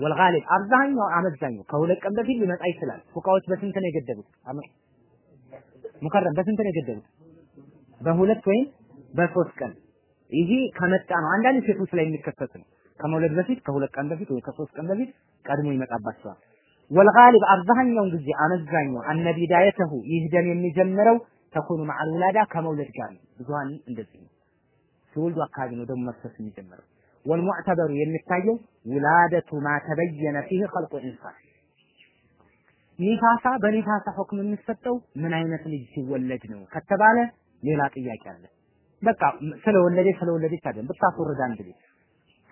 ወልጋሊብ አብዛኛው አመዛኙ ከሁለት ቀን በፊት ሊመጣ ይችላል። ፉቃዎች በስንት ነው የገደቡት? ሙከረም በስንት ነው የገደቡት? በሁለት ወይም በሶስት ቀን ይሄ ከመጣ ነው። አንዳንድ ሴቶች ላይ የሚከሰት ነው። ከመውለድ በፊት ከሁለት ቀን በፊት ወይ ከሶስት ቀን በፊት ቀድሞ ይመጣባቸዋል። ወልጋሊብ አብዛኛውን ጊዜ አመዛኙ አነ ቢዳየተሁ ይህ ደም የሚጀምረው ተኩኑ መዓል ውላዳ ከመውለድ ጋር ነው። ብዙሃን እንደዚህ ነው። ሲወልዱ አካባቢ ነው ደሞ መፍሰስ የሚጀምረው። ወልሙዕተበሩ የሚታየው ውላደቱ ማ ተበየነ ፊህ ኸልቁ ኢንሳን ኒፋሳ በኒፋሳ ሁክም የሚሰጠው ምን አይነት ልጅ ሲወለድ ነው ከተባለ ሌላ ጥያቄ አለ። በቃ ስለወለደች ስለወለደች አይደለም። ብታስወርድ አንድ ልጅ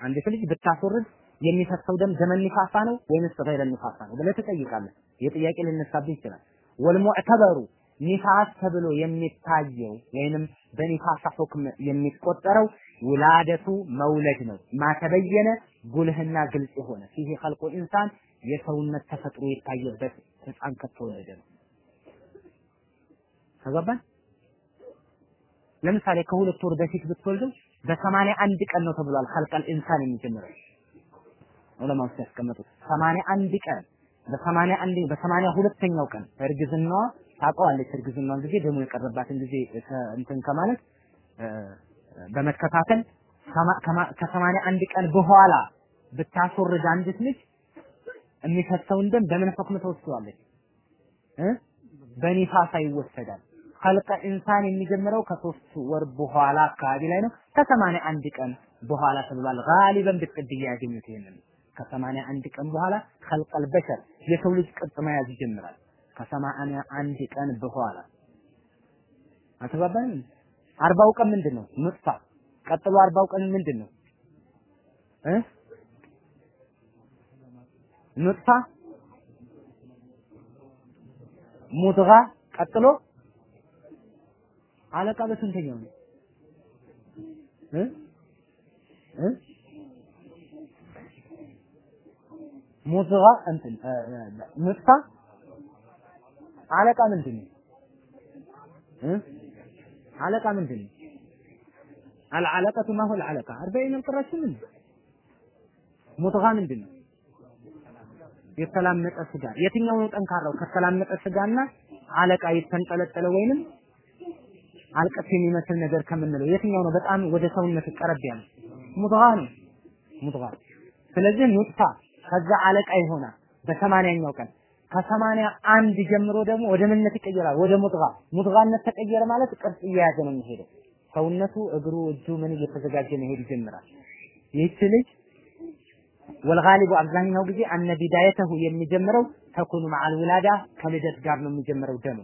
አንዲት ልጅ ብታስወርድ የሚፈሰው ደም ዘመን ኒፋሳ ነው ወይንስ ገይረ ኒፋሳ ነው ብለህ ትጠይቃለህ። የጥያቄ ሊነሳብህ ይችላል። ወልሙዕተበሩ ኒፋስ ተብሎ የሚታየው ወይንም በኒፋሳ ሁክም የሚቆጠረው ውላደቱ መውለድ ነው። ማተበየነ ጉልህና ግልጽ የሆነ ፊህ ኸልቁ ኢንሳን የሰውነት ተፈጥሮ የታየበት ህፃን ከተወለደ ነው። ተገባን? ለምሳሌ ከሁለት ወር በፊት ብትወልደው በሰማንያ አንድ ቀን ነው ተብሏል። ኸልቀል ኢንሳን የሚጀምረው ዑለማዎች ያስቀመጡት ሰማንያ አንድ ቀን በሰማንያ አንድ በሰማንያ ሁለተኛው ቀን እርግዝናዋ ታውቀዋለች። እርግዝናዋን ጊዜ ደግሞ የቀረባትን ጊዜ እንትን ከማለት በመከታተል ከሰማንያ አንድ ቀን በኋላ ብታስወርድ አንዲት ልጅ የሚፈሰውን ደም በምን ሁክም ተወስደዋለች በኒፋሳ ይወሰዳል። ኸልቀ ኢንሳን የሚጀምረው ከሶስት ወር በኋላ አካባቢ ላይ ነው። ከሰማንያ አንድ ቀን በኋላ ተብሏል። ጋሊበን ብትቅድያ ያገኙት ይሄንን ከሰማንያ አንድ ቀን በኋላ ኸልቀል በሸር የሰው ልጅ ቅርጽ መያዝ ይጀምራል። ከሰማንያ አንድ ቀን በኋላ አተባባን አርባው ቀን ምንድን ነው? ኑጥፋ ቀጥሎ አርባው ቀን ምንድን ነው እ ኑጥፋ ቀጥሎ አለቃ በስንተኛው ነው? እ? እ? ሙድጋ እንትን ኑጥፋ አለቃ ምንድን ነው? አለቃ ምንድን ነው? አልዓለቀቱ ማ ሁል አለቃ። አርበዒን አልቀራችም እንዴ ሙድጋ ምንድን ነው? የተላመጠ ስጋ። የትኛው ነው ጠንካራው? ከተላመጠ ስጋና አለቃ የተንጠለጠለ ወይንም አልቀት የሚመስል ነገር ከምንለው የትኛው ነው? በጣም ወደ ሰውነት ቀረብ ያለ ሙድጋ ነው። ሙድጋ ስለዚህ ኑጥፋ ከዛ አለቃ ይሆናል በሰማንያኛው ቀን። ከሰማንያ አንድ ጀምሮ ደግሞ ወደ ምንነት ይቀየራል? ወደ ሙድጋ ሙድጋነት ተቀየረ ማለት ቅርጽ እየያዘ ነው የሚሄደው። ሰውነቱ እግሩ እጁ ምን እየተዘጋጀ መሄድ ይጀምራል? ይህች ልጅ ወልጋሊቡ አብዛኛው ጊዜ አነ ቢዳየተሁ የሚጀምረው ተኩኑ መዓል ውላዳ ከልደት ጋር ነው የሚጀምረው ደሙ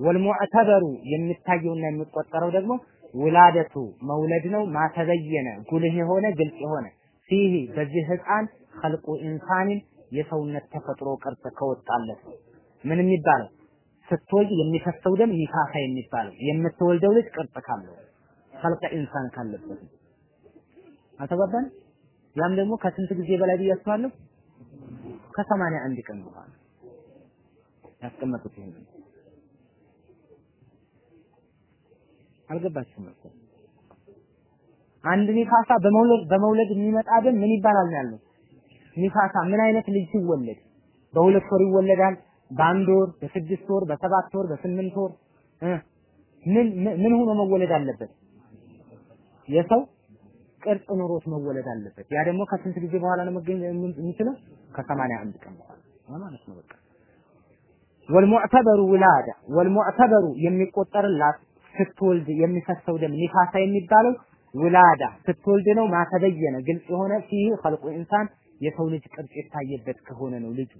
ወልሙዕተበሩ የሚታየውና የሚቆጠረው ደግሞ ውላደቱ መውለድ ነው ማተበየነ ጉልህ የሆነ ግልጽ የሆነ። ፊህ በዚህ ህፃን ኸልቁ ኢንሳኒን የሰውነት ተፈጥሮ ቅርጽ ከወጣለት ምን የሚባለው ስትወልድ የሚፈሰው ደም ኒፋሳ የሚባለው የምትወልደው ልጅ ቅርጽ ካለው ኸልቀ ኢንሳን ካለበት። አተባባን ያም ደግሞ ከስንት ጊዜ በላይ ብያችኋለሁ? ከሰማንያ አንድ ቀን በኋላ ያስቀመጡት ይሄን አልገባችሁም መሰለኝ። አንድ ኒፋሳ በመውለድ በመውለድ የሚመጣ ደም ምን ይባላል ነው? ኒፋሳ ምን አይነት ልጅ ሲወለድ በሁለት ወር ይወለዳል፣ በአንድ ወር፣ በስድስት ወር፣ በሰባት ወር፣ በስምንት ወር ምን ምን ሆኖ መወለድ አለበት? የሰው ቅርጽ ኑሮት መወለድ አለበት። ያ ደግሞ ከስንት ጊዜ በኋላ ነው መገኘት የሚችለው? ከሰማንያ አንድ ቀን በኋላ ማለት ነው። በቃ ወልሙዕተበሩ ውላዳ ወልሙዕተበሩ የሚቆጠርላት ስትወልድ የሚፈሰው ደም ኒፋሳ የሚባለው ውላዳ ስትወልድ ነው። ማተበየነ ግልጽ የሆነ ፊህ ኸልቁ ኢንሳን የሰው ልጅ ቅርጽ የታየበት ከሆነ ነው ልጁ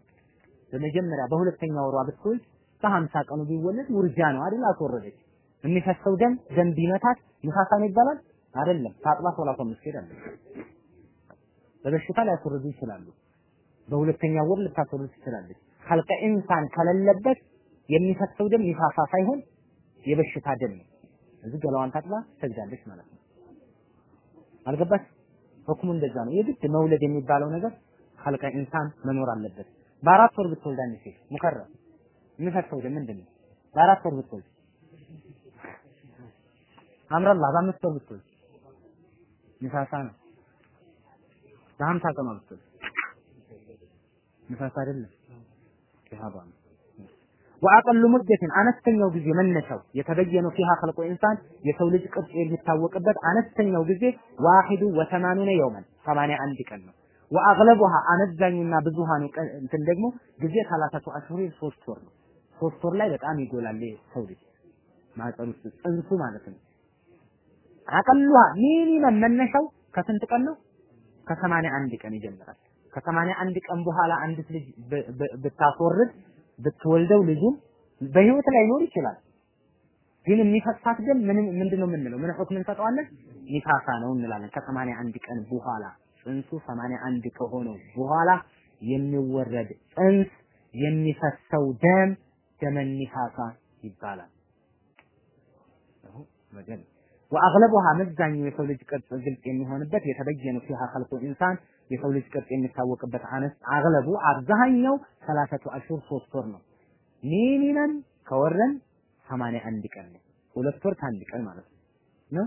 በመጀመሪያ በሁለተኛ ወሯ ብትወልድ በሀምሳ ቀኑ ቢወለድ ውርጃ ነው አይደል? አስወረደች። የሚፈሰው ደም ደም ቢመታት ንፋሳ ነው ይባላል አይደለም። ታጥባ ሶላቷ መስገድ አለ። በበሽታ ሊያስወርዱ ይችላሉ። በሁለተኛ ወር ልታስወርድ ትችላለች። ኸልቀ ኢንሳን ከሌለበት የሚፈሰው ደም ንፋሳ ሳይሆን የበሽታ ደም ነው። እዚህ ገላዋን ታጥባ ትሰግዳለች ማለት ነው። አልገባች? ሁክሙ እንደዛ ነው። የግድ መውለድ የሚባለው ነገር ኸልቀ ኢንሳን መኖር አለበት። በአራት ወር ብትወልድ አንድ ሴት ሙከረም የሚፈሰው ደም ምንድን ነው? በአራት ወር ብትወልድ አምረላ በአምስት ወር ብትወልድ ንፋሳ ነው። በሀምሳ ቀኗ ብትወልድ ንፋሳ አይደለም፣ ኢሃባ ነው። وأقل مدة አነስተኛው ጊዜ መነሻው يتبين فيها خلق إنسان የሰው ልጅ ቅርጽ የሚታወቅበት አነስተኛው ጊዜ واحد وثمانون يوما 81 ቀን ነው። وأغلبها አመዛኙና ብዙሃኑ እንትን ደግሞ ጊዜ ثلاثة أشهر ሶስት ወር ነው። ሶስት ወር ላይ በጣም ይጎላል ሰው ልጅ ማህፀን ውስጥ ጽንሱ ማለት ነው። أقلها minimum መነሻው ከስንት ቀን ነው? ከሰማንያ አንድ ቀን ይጀምራል። ከሰማንያ አንድ ቀን በኋላ አንዲት ልጅ ብታስወርድ ብትወልደው ልጁን በህይወት ላይ ኖር ይችላል። ግን የሚፈሳት ደም ምን ምንድነው የምንለው? ምን ሁክም እንሰጠዋለን? ኒፋሳ ነው እንላለን። ከሰማንያ አንድ ቀን በኋላ ጽንሱ ሰማንያ አንድ ከሆነው በኋላ የሚወረድ ጽንስ የሚፈሰው ደም ደመ ኒፋሳ ይባላል። መገን وأغلبها አመዛኙ የሰው ልጅ ቅርጽ ግልጽ የሚሆንበት يتبين فيها خلق إنسان የሰው ልጅ ቅርጽ የሚታወቅበት አነስ أغلب አብዛኛው ثلاثة أشهر ሶስት ወር ነው። minimum ከወረን ሰማንያ አንድ ቀን ነው። ሁለት ወር ከአንድ ቀን ማለት ነው። ነው?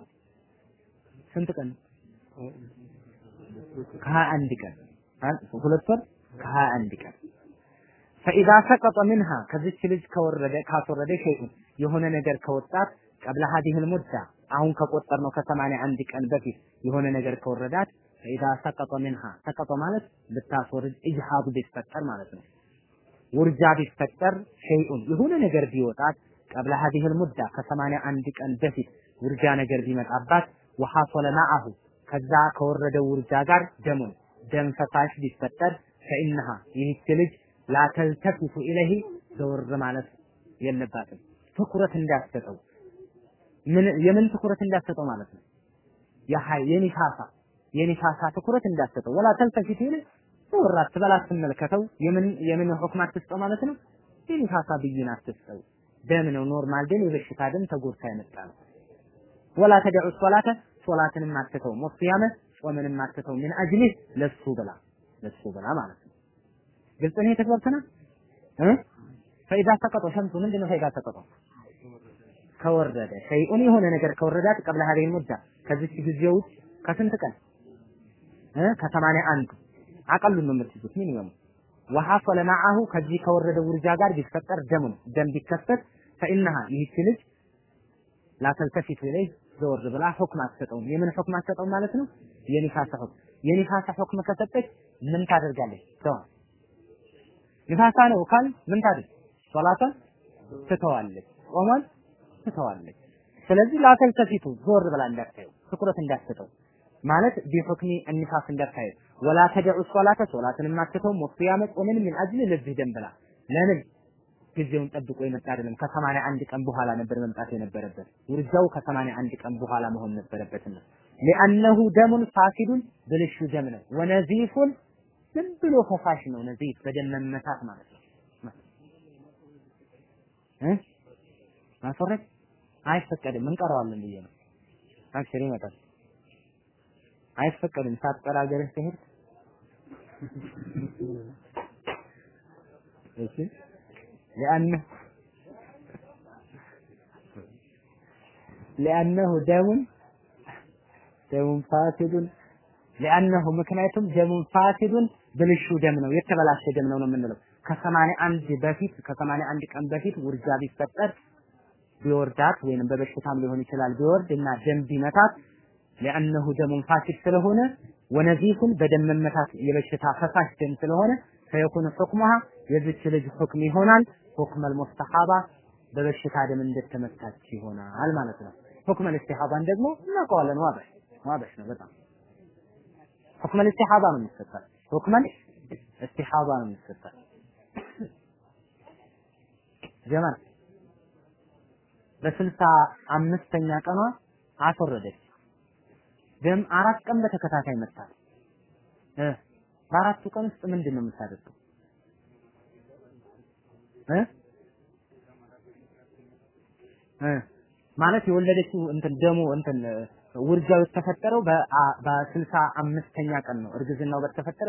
ስንት ቀን ከሀያ አንድ ቀን። ሁለት ወር ከሀያ አንድ ቀን። فإذا سقط منها ከዚች ልጅ ከወረደ ካስወረደ شيء የሆነ ነገር ከወጣት ቀብለ ሀዲህል ሙዳ አሁን ከቆጠር ነው ከሰማንያ አንድ ቀን በፊት የሆነ ነገር ከወረዳት ፈኢዛ ሰቀጠ ምንሃ ሰቀጠ ማለት ብታስወርድ ኢጅሃዱ ቢፈጠር ማለት ነው። ውርጃ ቢፈጠር ሸይኡን የሆነ ነገር ቢወጣት ቀብለ ሀዲህል ሙዳ ከሰማንያ አንድ ቀን በፊት ውርጃ ነገር ቢመጣባት ወሐሶለ ማአሁ ከዛ ከወረደው ውርጃ ጋር ደሙን ደም ፈሳሽ ቢፈጠር ፈኢነሃ ይህች ልጅ لا تلتفت إليه ዘወር ማለት የለባትም። ትኩረት እንዳትሰጠው ምን የምን ትኩረት እንዳትሰጠው ማለት ነው? የኒፋሳ የኒፋሳ ትኩረት እንዳትሰጠው ولا تلتفت إليه ዘወር አትበል አትመልከተው። የምን የምን ሁክም አትስጠው ማለት ነው? የኒፋሳ ብይን አትስጠው። ደም ነው normal ደም የበሽታ ደም ተጎድታ የመጣ ነው። ولا تدع الصلاة ሶላትንም አትተው والصيام ጾምንም አትተው من أجل ለሱ ብላ ለሱ ብላ ማለት ነው። ግልጽ ነው የተግባብተናል እ ፈኢዛ ተቀጦ ሸምሱ ምንድነው ፈኢዛ ተቀጦ ከወረደ ሸይኡን የሆነ ነገር ከወረዳት ቀብለ ሀዲህ ሙዳ ከዚች ጊዜ ውጭ ከስንት ቀን ከሰማንያ አንዱ አቀሉን ነው የምትይዙት ሚኒመሙ ወሐሰለ ማዐሁ ከዚህ ከወረደ ውርጃ ጋር ቢፈጠር ደሙን ደም ቢከሰት ፈኢነሃ ይህች ልጅ ላተልተፊቱ ኢለይህ ዘወር ብላ ሁክም አትሰጠውም። የምን ሁክም አትሰጠውም ማለት ነው? የኒፋሳ ሁክም። የኒፋሳ ሁክም ከሰጠች ምን ታደርጋለች? ተዋ ኒፋሳ ነው ካል ምን ታደርግ? ሶላቷን ትተዋለች፣ ጾሟን ትተዋለች። ስለዚህ لا تلتفت ዞር ብላ እንዳታየው፣ ትኩረት እንዳትሰጠው ማለት بحكم النفاس እንዳታየው። ولا تدع الصلاة ሶላትን አትተውም፣ والصيام ጾምን من أجل ለዚህ ደም ብላ ለምን ጊዜውን ጠብቆ የመጣ አይደለም። ከሰማንያ አንድ ቀን በኋላ ነበር መምጣት የነበረበት። ውርጃው ከሰማንያ አንድ ቀን በኋላ መሆን ነበረበትና ሊአነሁ ደሙን ፋሲዱን ብልሹ ደም ነው። ወነዚፉን ዝም ብሎ ፈሳሽ ነው። ነዚፍ በደም መመታት ማለት ነው። ማስወረድ አይፈቀድም። እንቀረዋለን ብዬ ነው። አክሽሪ ይመጣል። አይፈቀድም። ሳትቀር ሀገርህ ትሄድ እሺ لأنه لأنه دم دم فاسد لأنه ምክንያቱም ደሙን ፋሲዱን ብልሹ ደም ነው የተበላሸ ደም ነው ነው የምንለው ከሰማንያ አንድ በፊት ከሰማንያ አንድ ቀን በፊት ውርጃ ቢፈጠር ቢወርዳት ወይንም በበሽታም ሊሆን ይችላል ቢወርድ እና ደም ቢመታት لأنه ደሙን فاسد ስለሆነ ونزيف በደም መመታት የበሽታ ፈሳሽ ደም ስለሆነ فيكون حكمها የዚች ልጅ ሁክም ይሆናል حكم المستحاضة በበሽታ ደም እንደተመታች ይሆናል ማለት ነው። حكم الاستحاضة ን ደግሞ እናውቀዋለን። ዋበሽ ዋበሽ ነው በጣም حكم الاستحاضة ነው የሚሰጣል። حكم الاستحاضة ነው የሚሰጣል። ጀማል በስልሳ አምስተኛ ቀኗ አስወረደች። ደም አራት ቀን በተከታታይ መጣ። እ? በአራቱ ቀን ውስጥ ምንድን ነው የምታደርገው? እ? እ? ማለት የወለደችው እንትን ደሙ እንትን ውርጃው የተፈጠረው በስልሳ አምስተኛ ቀን ነው። እርግዝናው በተፈጠረ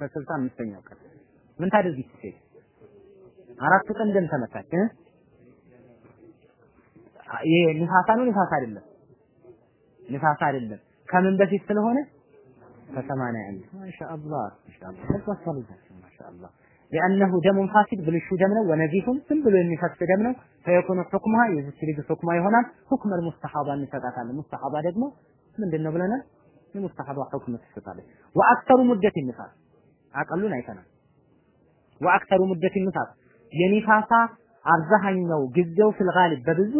በስልሳ አምስተኛው ቀን። ምን ታደርጊ ሴት? አራቱ ቀን ደም ተመታች። ይሄ ንፋሳ ነው? ንፋስ አይደለም። ንፋስ አይደለም ከምን በፊት ስለሆነ ከሰማንያ አንድ ማሻአላህ ማሻአላህ ተባሰሉ ማሻአላህ لأنه دم فاسد ብልሹ ደም ነው ወነዚፉ ዝም ብሎ የሚፈስ ደም ነው فيكون حكمها የዚች ልጅ حكمها ይሆናል حكم المستحاضة እንሰጣታለን ሙስተሐባ ደግሞ ምንድን ነው ብለናል የሙስተሐባ حكم ትሰጣለች وأكثر مدة النفاس አቀሉን አይተናል وأكثر مدة النفاس የኒፋሳ አብዛኛው ጊዜው في الغالب በብዙ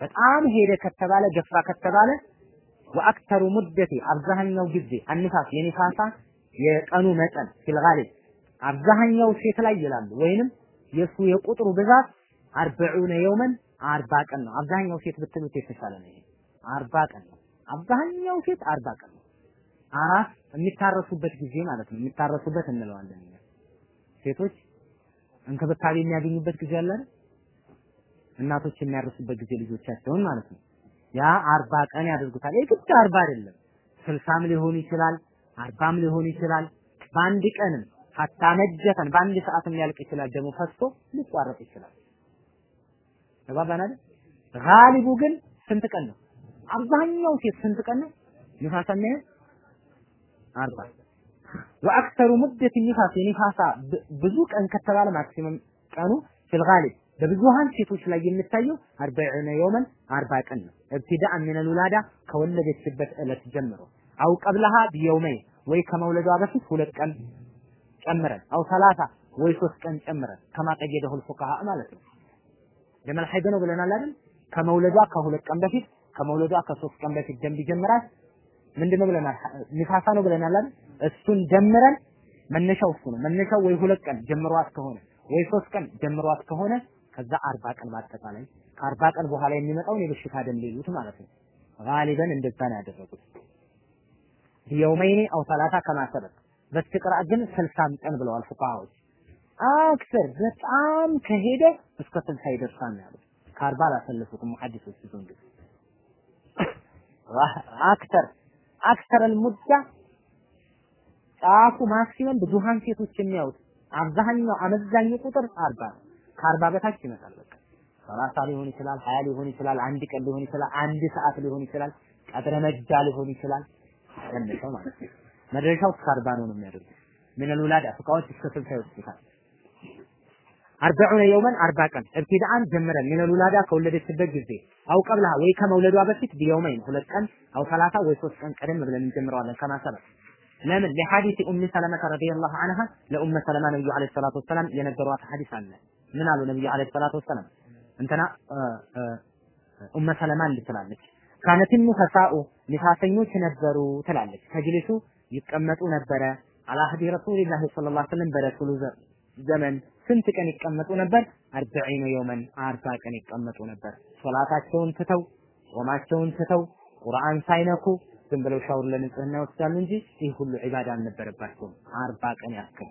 በጣም ሄደ ከተባለ ገፋ ከተባለ ወአክተሩ ሙደቲ አብዛኛው ጊዜ አኒፋስ የኒፋሳ የቀኑ መጠን ፊልጋሊብ አብዛኛው ሴት ላይ ይላሉ ወይንም የሱ የቁጥሩ ብዛት አርበዑነ የውመን አርባ ቀን ነው። አብዛኛው ሴት ብትሉት የተሻለ ነው። ይሄ አርባ ቀን ነው። አብዛኛው ሴት አርባ ቀን ነው። አራስ የሚታረሱበት ጊዜ ማለት ነው። የሚታረሱበት እንለዋለን እኛ ሴቶች እንክብካቤ የሚያገኙበት ጊዜ አለ? እናቶች የሚያርሱበት ጊዜ ልጆቻቸውን ማለት ነው። ያ አርባ ቀን ያደርጉታል። የግድ አርባ አይደለም፣ ስልሳም ሊሆን ይችላል፣ አርባም ሊሆን ይችላል። በአንድ ቀንም ሀታ ነጀተን በአንድ ሰዓትም ሊያልቅ ይችላል። ደግሞ ፈስቶ ሊቋረጥ ይችላል። ተባባን አይደል? ጋሊቡ ግን ስንት ቀን ነው? አብዛኛው ሴት ስንት ቀን ነው ንፋሳ የሚያየው? አርባ وأكثر مدة النفاس የኒፋሳ ብዙ ቀን ከተባለ maximum ቀኑ في በብዙሃን ሴቶች ላይ የሚታየው أربعين يوما አርባ ቀን ነው። ابتداء من ከወለደችበት ዕለት ጀምሮ أو قبلها بيومين ወይ ከመውለዷ በፊት ሁለት ቀን ጨምረን አው ሰላሳ ወይ ሶስት ቀን ጨምረን كما قيده الفقهاء ማለት ነው። دم الحيض ነው ብለናል አይደል? ከመውለዷ ከሁለት ቀን በፊት ከመውለዷ ከሶስት ቀን በፊት ደም ቢጀምራት ምንድነው ብለናል? ኒፋሳ ነው ብለናል አይደል? እሱን ደምረን መነሻው እሱ ነው። መነሻው ወይ ሁለት ቀን ጀምሯት ከሆነ ወይ ሶስት ቀን ጀምሯት ከሆነ ከዛ አርባ ቀን በአጠቃላይ ከአርባ ቀን በኋላ የሚመጣውን የበሽታ ደም ሊሉት ማለት ነው። غالبا እንደዛ ነው ያደረጉት። يومين أو ثلاثة ከማሰበት በስትቅራ ግን ስልሳም ቀን ብለዋል ፉቃሃዎች። أكثر በጣም ከሄደ እስከ ስልሳ ይደርሳል ነው ያሉት። ከአርባ አላሰለፉትም ሙሐዲሶች ብዙውን ጊዜ أكثر أكثر المدة ጫፉ maximum ብዙሃን ሴቶች የሚያዩት አብዛኛው አመዛኙ ቁጥር አርባ ነው። ከአርባ በታች ይመጣል። በቃ ሰላሳ ሊሆን ይችላል፣ ሀያ ሊሆን ይችላል፣ አንድ ቀን ሊሆን ይችላል፣ አንድ ሰዓት ሊሆን ይችላል፣ ቀድረ መጃ ሊሆን ይችላል። መነሻው ማለት ነው። መድረሻው እስከ አርባ ነው የሚያደርጉት። ምን ልውላድ ፉቃዎች እስከ ስልሳ ይወስዱታል። አርበዑነ የውመን አርባ ቀን እብትዳአን ጀምረን ምን ከወለደችበት ጊዜ አው ቀብላ ወይ ከመውለዷ በፊት ቢየውመይን ሁለት ቀን አው ሰላሳ ወይ ሶስት ቀን ቀደም ብለን እንጀምረዋለን ከማሰበት ለምን ለሐዲስ ኡም ሰለመተ ረዲየላሁ ዐንሃ ለኡም ሰለማ ነብዩ ዐለይሂ ሰላቱ ወሰላም የነገሯት ሐዲስ አለ። ምን አሉ ነብዩ ዐለይሂ ሰላቱ ወሰላም እንትና ኡም ሰለማ እንዲህ ትላለች ካነትን ፈሳኡ ንፋሰኞች ነበሩ ትላለች። ተጅሊሱ ይቀመጡ ነበረ አላ ሀዲ ረሱሊላሂ ሰለላሁ ዐለይሂ ወሰለም በረሱሉ ዘመን ስንት ቀን ይቀመጡ ነበር? አርበዒነ የውመን አርባ ቀን ይቀመጡ ነበር። ሶላታቸውን ትተው ጾማቸውን ትተው ቁርአን ሳይነኩ ዝም ብለው ሻውር ለንጽህና ይወስዳሉ እንጂ ይህ ሁሉ ዒባዳ አልነበረባቸውም። አርባ ቀን ያክል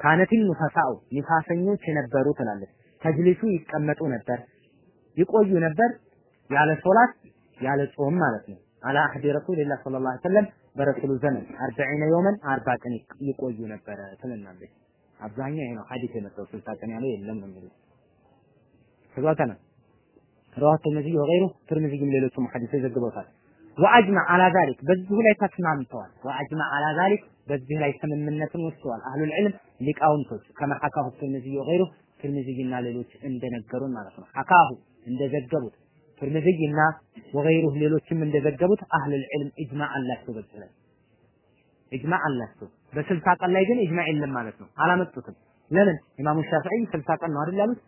ካነቲን ኑፈሳኡ ንፋሰኞች የነበሩ ትላለች። ተጅሊሱ ይቀመጡ ነበር፣ ይቆዩ ነበር ያለ ሶላት ያለ ጾም ማለት ነው። አላ አህዲ ረሱልላህ ሰለላሁ ዐለይሂ ወሰለም በረሱሉ ዘመን አርበዒነ የውመን አርባ ቀን ይቆዩ ነበረ ትልናለች። አብዛኛው ይሄ ነው ሐዲስ የመጣው ስልሳ ቀን ያለው የለም ነው የሚሉት። ተግባብተናል። ረዋህ ትርሚዚ ወገይሩ ትርሚዚም ሌሎችም ሐዲሶች ዘግበውታል። ወአጅማ አላ ዛሊክ በዚሁ ላይ ተስማምተዋል። ወአጅማ አላ ዛሊክ በዚህ ላይ ስምምነትን ወስደዋል። አህሉል ዒልም ሊቃውንቶች ከማ ሐካሁ ትርሚዚ ወገይሩ ትርሚዚና ሌሎች እንደነገሩን ማለት ነው። ሐካሁ እንደዘገቡት ትርሚዚና ወገይሩህ ሌሎችም እንደዘገቡት አህሉል ዒልም ኢጅማዕ አላቸው በዚህ ላይ ኢጅማዕ አላቸው። በስልሳ ቀን ላይ ግን ኢጅማዕ የለም ማለት ነው። አላመጡትም። ለምን? ኢማሙ ሻፊዒ ስልሳ ቀን ነው አይደል ያሉት?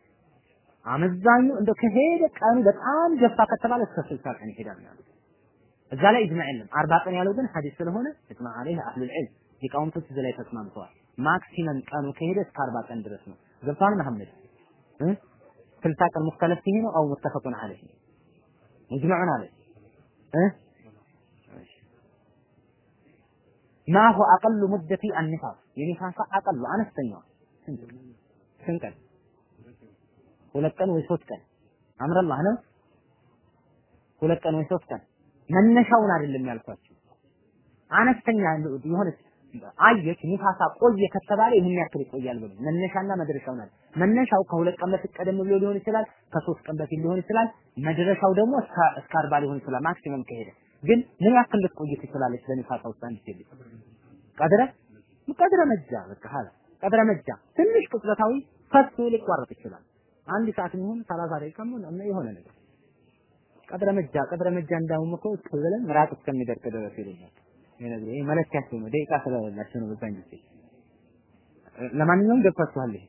አመዛኙ እንደው ከሄደ ቀኑ በጣም ገፋ ከተባለ እስከ ስልሳ ቀን ይሄዳል ያሉት። እዛ ላይ ኢጅማዕ የለም። አርባ ቀን ያለው ግን ሐዲስ ስለሆነ ኢጅማዕ አለይህ አህሉል ዒልም ሊቃውንቶች እዚህ ላይ ተስማምተዋል። ማክሲመም ቀኑ ከሄደ እስከ አርባ ቀን ድረስ ነው። ገብቷል መሐመድ? ስልሳ ቀን ሙክተለፍ ፊህ ነው አው ሙተፈቁን ዐለይህ? ሙጅመዑን ዐለይህ? እ? ማ ሁ አቀሉ ሙደቲ አኒፋስ። የኒፋሳ አቀሉ አነስተኛዋ ስንት ቀን? ሁለት ቀን ወይ ሶስት ቀን? አምረላህ ነው? ሁለት ቀን ወይ ሶስት ቀን? መነሻውን አይደለም ያልኳችሁ። አነስተኛ የሆነች አየች ኒፋሳ ቆየ ከተባለ ይህን ያክል ይቆያል ብሎ መነሻና መድረሻው ናት። መነሻው ከሁለት ቀን በፊት ቀደም ብሎ ሊሆን ይችላል፣ ከሶስት ቀን በፊት ሊሆን ይችላል። መድረሻው ደግሞ እስከ አርባ ሊሆን ይችላል። ማክሲመም ከሄደ ግን ምን ያክል ልትቆይ ትችላለች? ለኒፋሳ ውስጥ አንድ ሴት ቀድረ ቀድረ መጃ በቃ ሀላ ቀድረ መጃ ትንሽ ቅጽበታዊ ፈሱ ሊቋረጥ ይችላል። አንድ ሰዓት የሚሆን ሰላሳ ደቂቃ ምን የሆነ ነገር ቀድረ መጃ ቀድረ መጃ እንዳውም እኮ ብለን ምራቅ እስከሚደርቅ ድረስ ይሉኛል። ይሄ መለኪያቸው ደቂቃ ስለሌላቸው ነው በዛን ጊዜ። ለማንኛውም ገብቷችኋል። ይሄ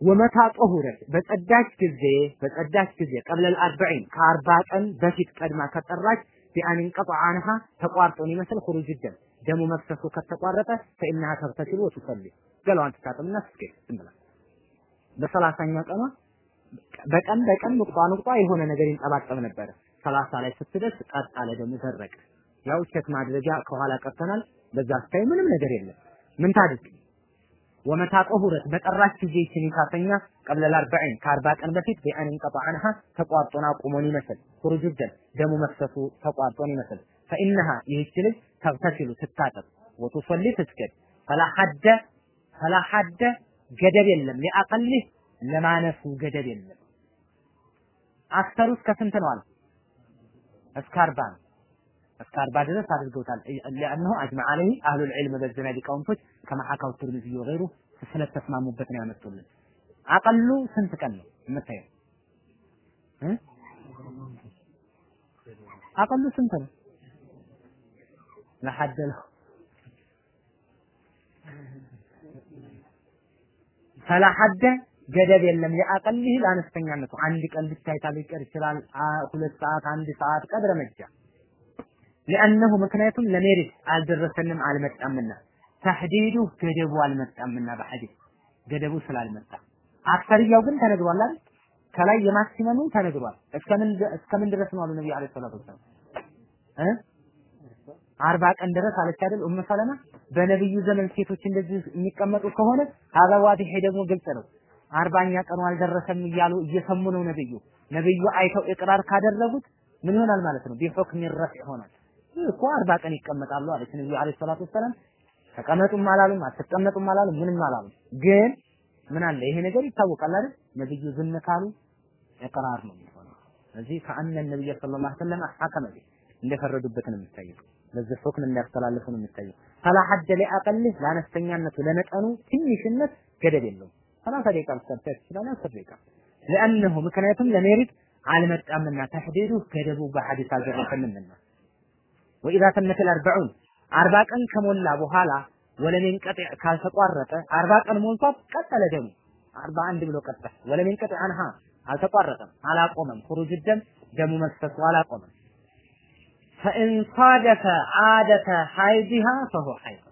ወመታ ጠሁረት በጸዳች ጊዜ በጸዳች ጊዜ ቀብለል አርበዒን ከአርባ ቀን በፊት ቀድማ ከጠራች ቢአን እንቀጣ አንሃ ተቋርጦን ይመስል ሁሩጅ ደም ደሙ መፍሰሱ ከተቋረጠ ፈኢናሃ ተብተሲሉ ወትሰሊ ገላዋን ትታጠብና ትስገድ ዝም ብላ በሰላሳኛው ቀኗ በቀን በቀን ንቁጣ ንቁጣ የሆነ ነገር ይንጠባጠብ ነበረ። ሰላሳ ላይ ስትደርስ ቀጥ አለ ደግሞ ደረቀ። ያው check ማድረጊያ ከኋላ ቀርተናል። በዛ ስታይ ምንም ነገር የለም። ምን ታድርግ? ومتى طهرت በጠራች ጊዜ ይችን ካተኛ قبل الأربعين ከአርባ ቀን በፊት بأن انقطع عنها ተቋርጦን አቁሞን ይመስል ሁሩጅ ደም ደሙ መፍሰሱ ተቋርጦን ይመስል فإنها ይህች ልጅ تغتسل ትታጠብ وتصلي ትስገድ ፈላ ሐደ ገደብ የለም ሊአቀልህ ለማነሱ ገደብ የለም። አክተሩ እስከ ስንት ነው አለ? እስከ አርባ ነው። እስከ አርባ ድረስ አድርገውታል። ለአንሁ አጅመዕ አለይህ አህሉል ዒልም በዘና ሊቃውንቶች ከመሐካው ትርሚዚ ወገይሩ ስለተስማሙበት ነው ያመጡልን። አቀሉ ስንት ቀን ነው የምታየው? አቀሉ ስንት ነው? ለሐደ ነው ፈላ ሐደ ገደብ የለም። የአቀልህ ለአነስተኛነቱ አንድ ቀን ብቻ ይታል ይቀር ይችላል። ሁለት ሰዓት፣ አንድ ሰዓት ቀድረ መጃ ለአነሁ ምክንያቱም ለሜሪት አልደረሰንም አልመጣምና ተህዲዱ ገደቡ አልመጣምና በሐዲስ ገደቡ ስላልመጣ አክተርያው ግን ተነግሯል አይደል? ከላይ የማክሲመሙ ተነግሯል። እስከምን እስከምን ድረስ ነው አሉ ነብዩ አለይሂ ሰላቱ ወሰላም እ አርባ ቀን ድረስ አለች አይደል ኡሙ ሰለማ በነብዩ ዘመን ሴቶች እንደዚህ የሚቀመጡ ከሆነ ሀዛ ዋዲህ ደግሞ ግልጽ ነው። አርባኛ ቀኑ አልደረሰም እያሉ እየሰሙ ነው ነብዩ። ነብዩ አይተው ኢቅራር ካደረጉት ምን ይሆናል ማለት ነው? ቢሁክም ይረፍ ይሆናል። እኮ አርባ ቀን ይቀመጣሉ አለች ነብዩ አለይሂ ሰላቱ ወሰላም። ተቀመጡም አላሉም፣ አትቀመጡም አላሉም፣ ምንም አላሉም። ግን ምን አለ ይሄ ነገር ይታወቃል አይደል? ነብዩ ዝም ካሉ ኢቅራር ነው የሚሆነው። ስለዚህ ከአነ ነብዩ ሰለላሁ ዐለይሂ ወሰለም ሐከመ እንደፈረዱበት ነው የሚታየው። ለዚህ ሁክም እንዲያስተላልፉ ነው የሚታየው። ፈላ ሐደ ሊአቀልህ ለአነስተኛነቱ ለመጠኑ ትንሽነት ገደብ የለውም። ሰላሳ ደቂቃ ልትሰርታ ይችላል፣ አስር ደቂቃ ለአነሁ ምክንያቱም ለሜሪት አልመጣምና ተሕዲዱ ገደቡ በሐዲስ አልደረሰምና ወኢዛ ተመተ አርበዑን አርባ ቀን ከሞላ በኋላ ወለሜን ቀጥ ካልተቋረጠ አርባ ቀን ሞልቷት ቀጠለ ደሙ። አርባ አንድ ብሎ ቀጠለ ወለሜን ቀጥ አንሃ አልተቋረጠም አላቆመም። ሁሩጅ ደም ደሙ መፍሰሱ አላቆመም። ፈኢን ሳደፈ ዓደተ ሐይድሃ ፈሁ ሐይድ።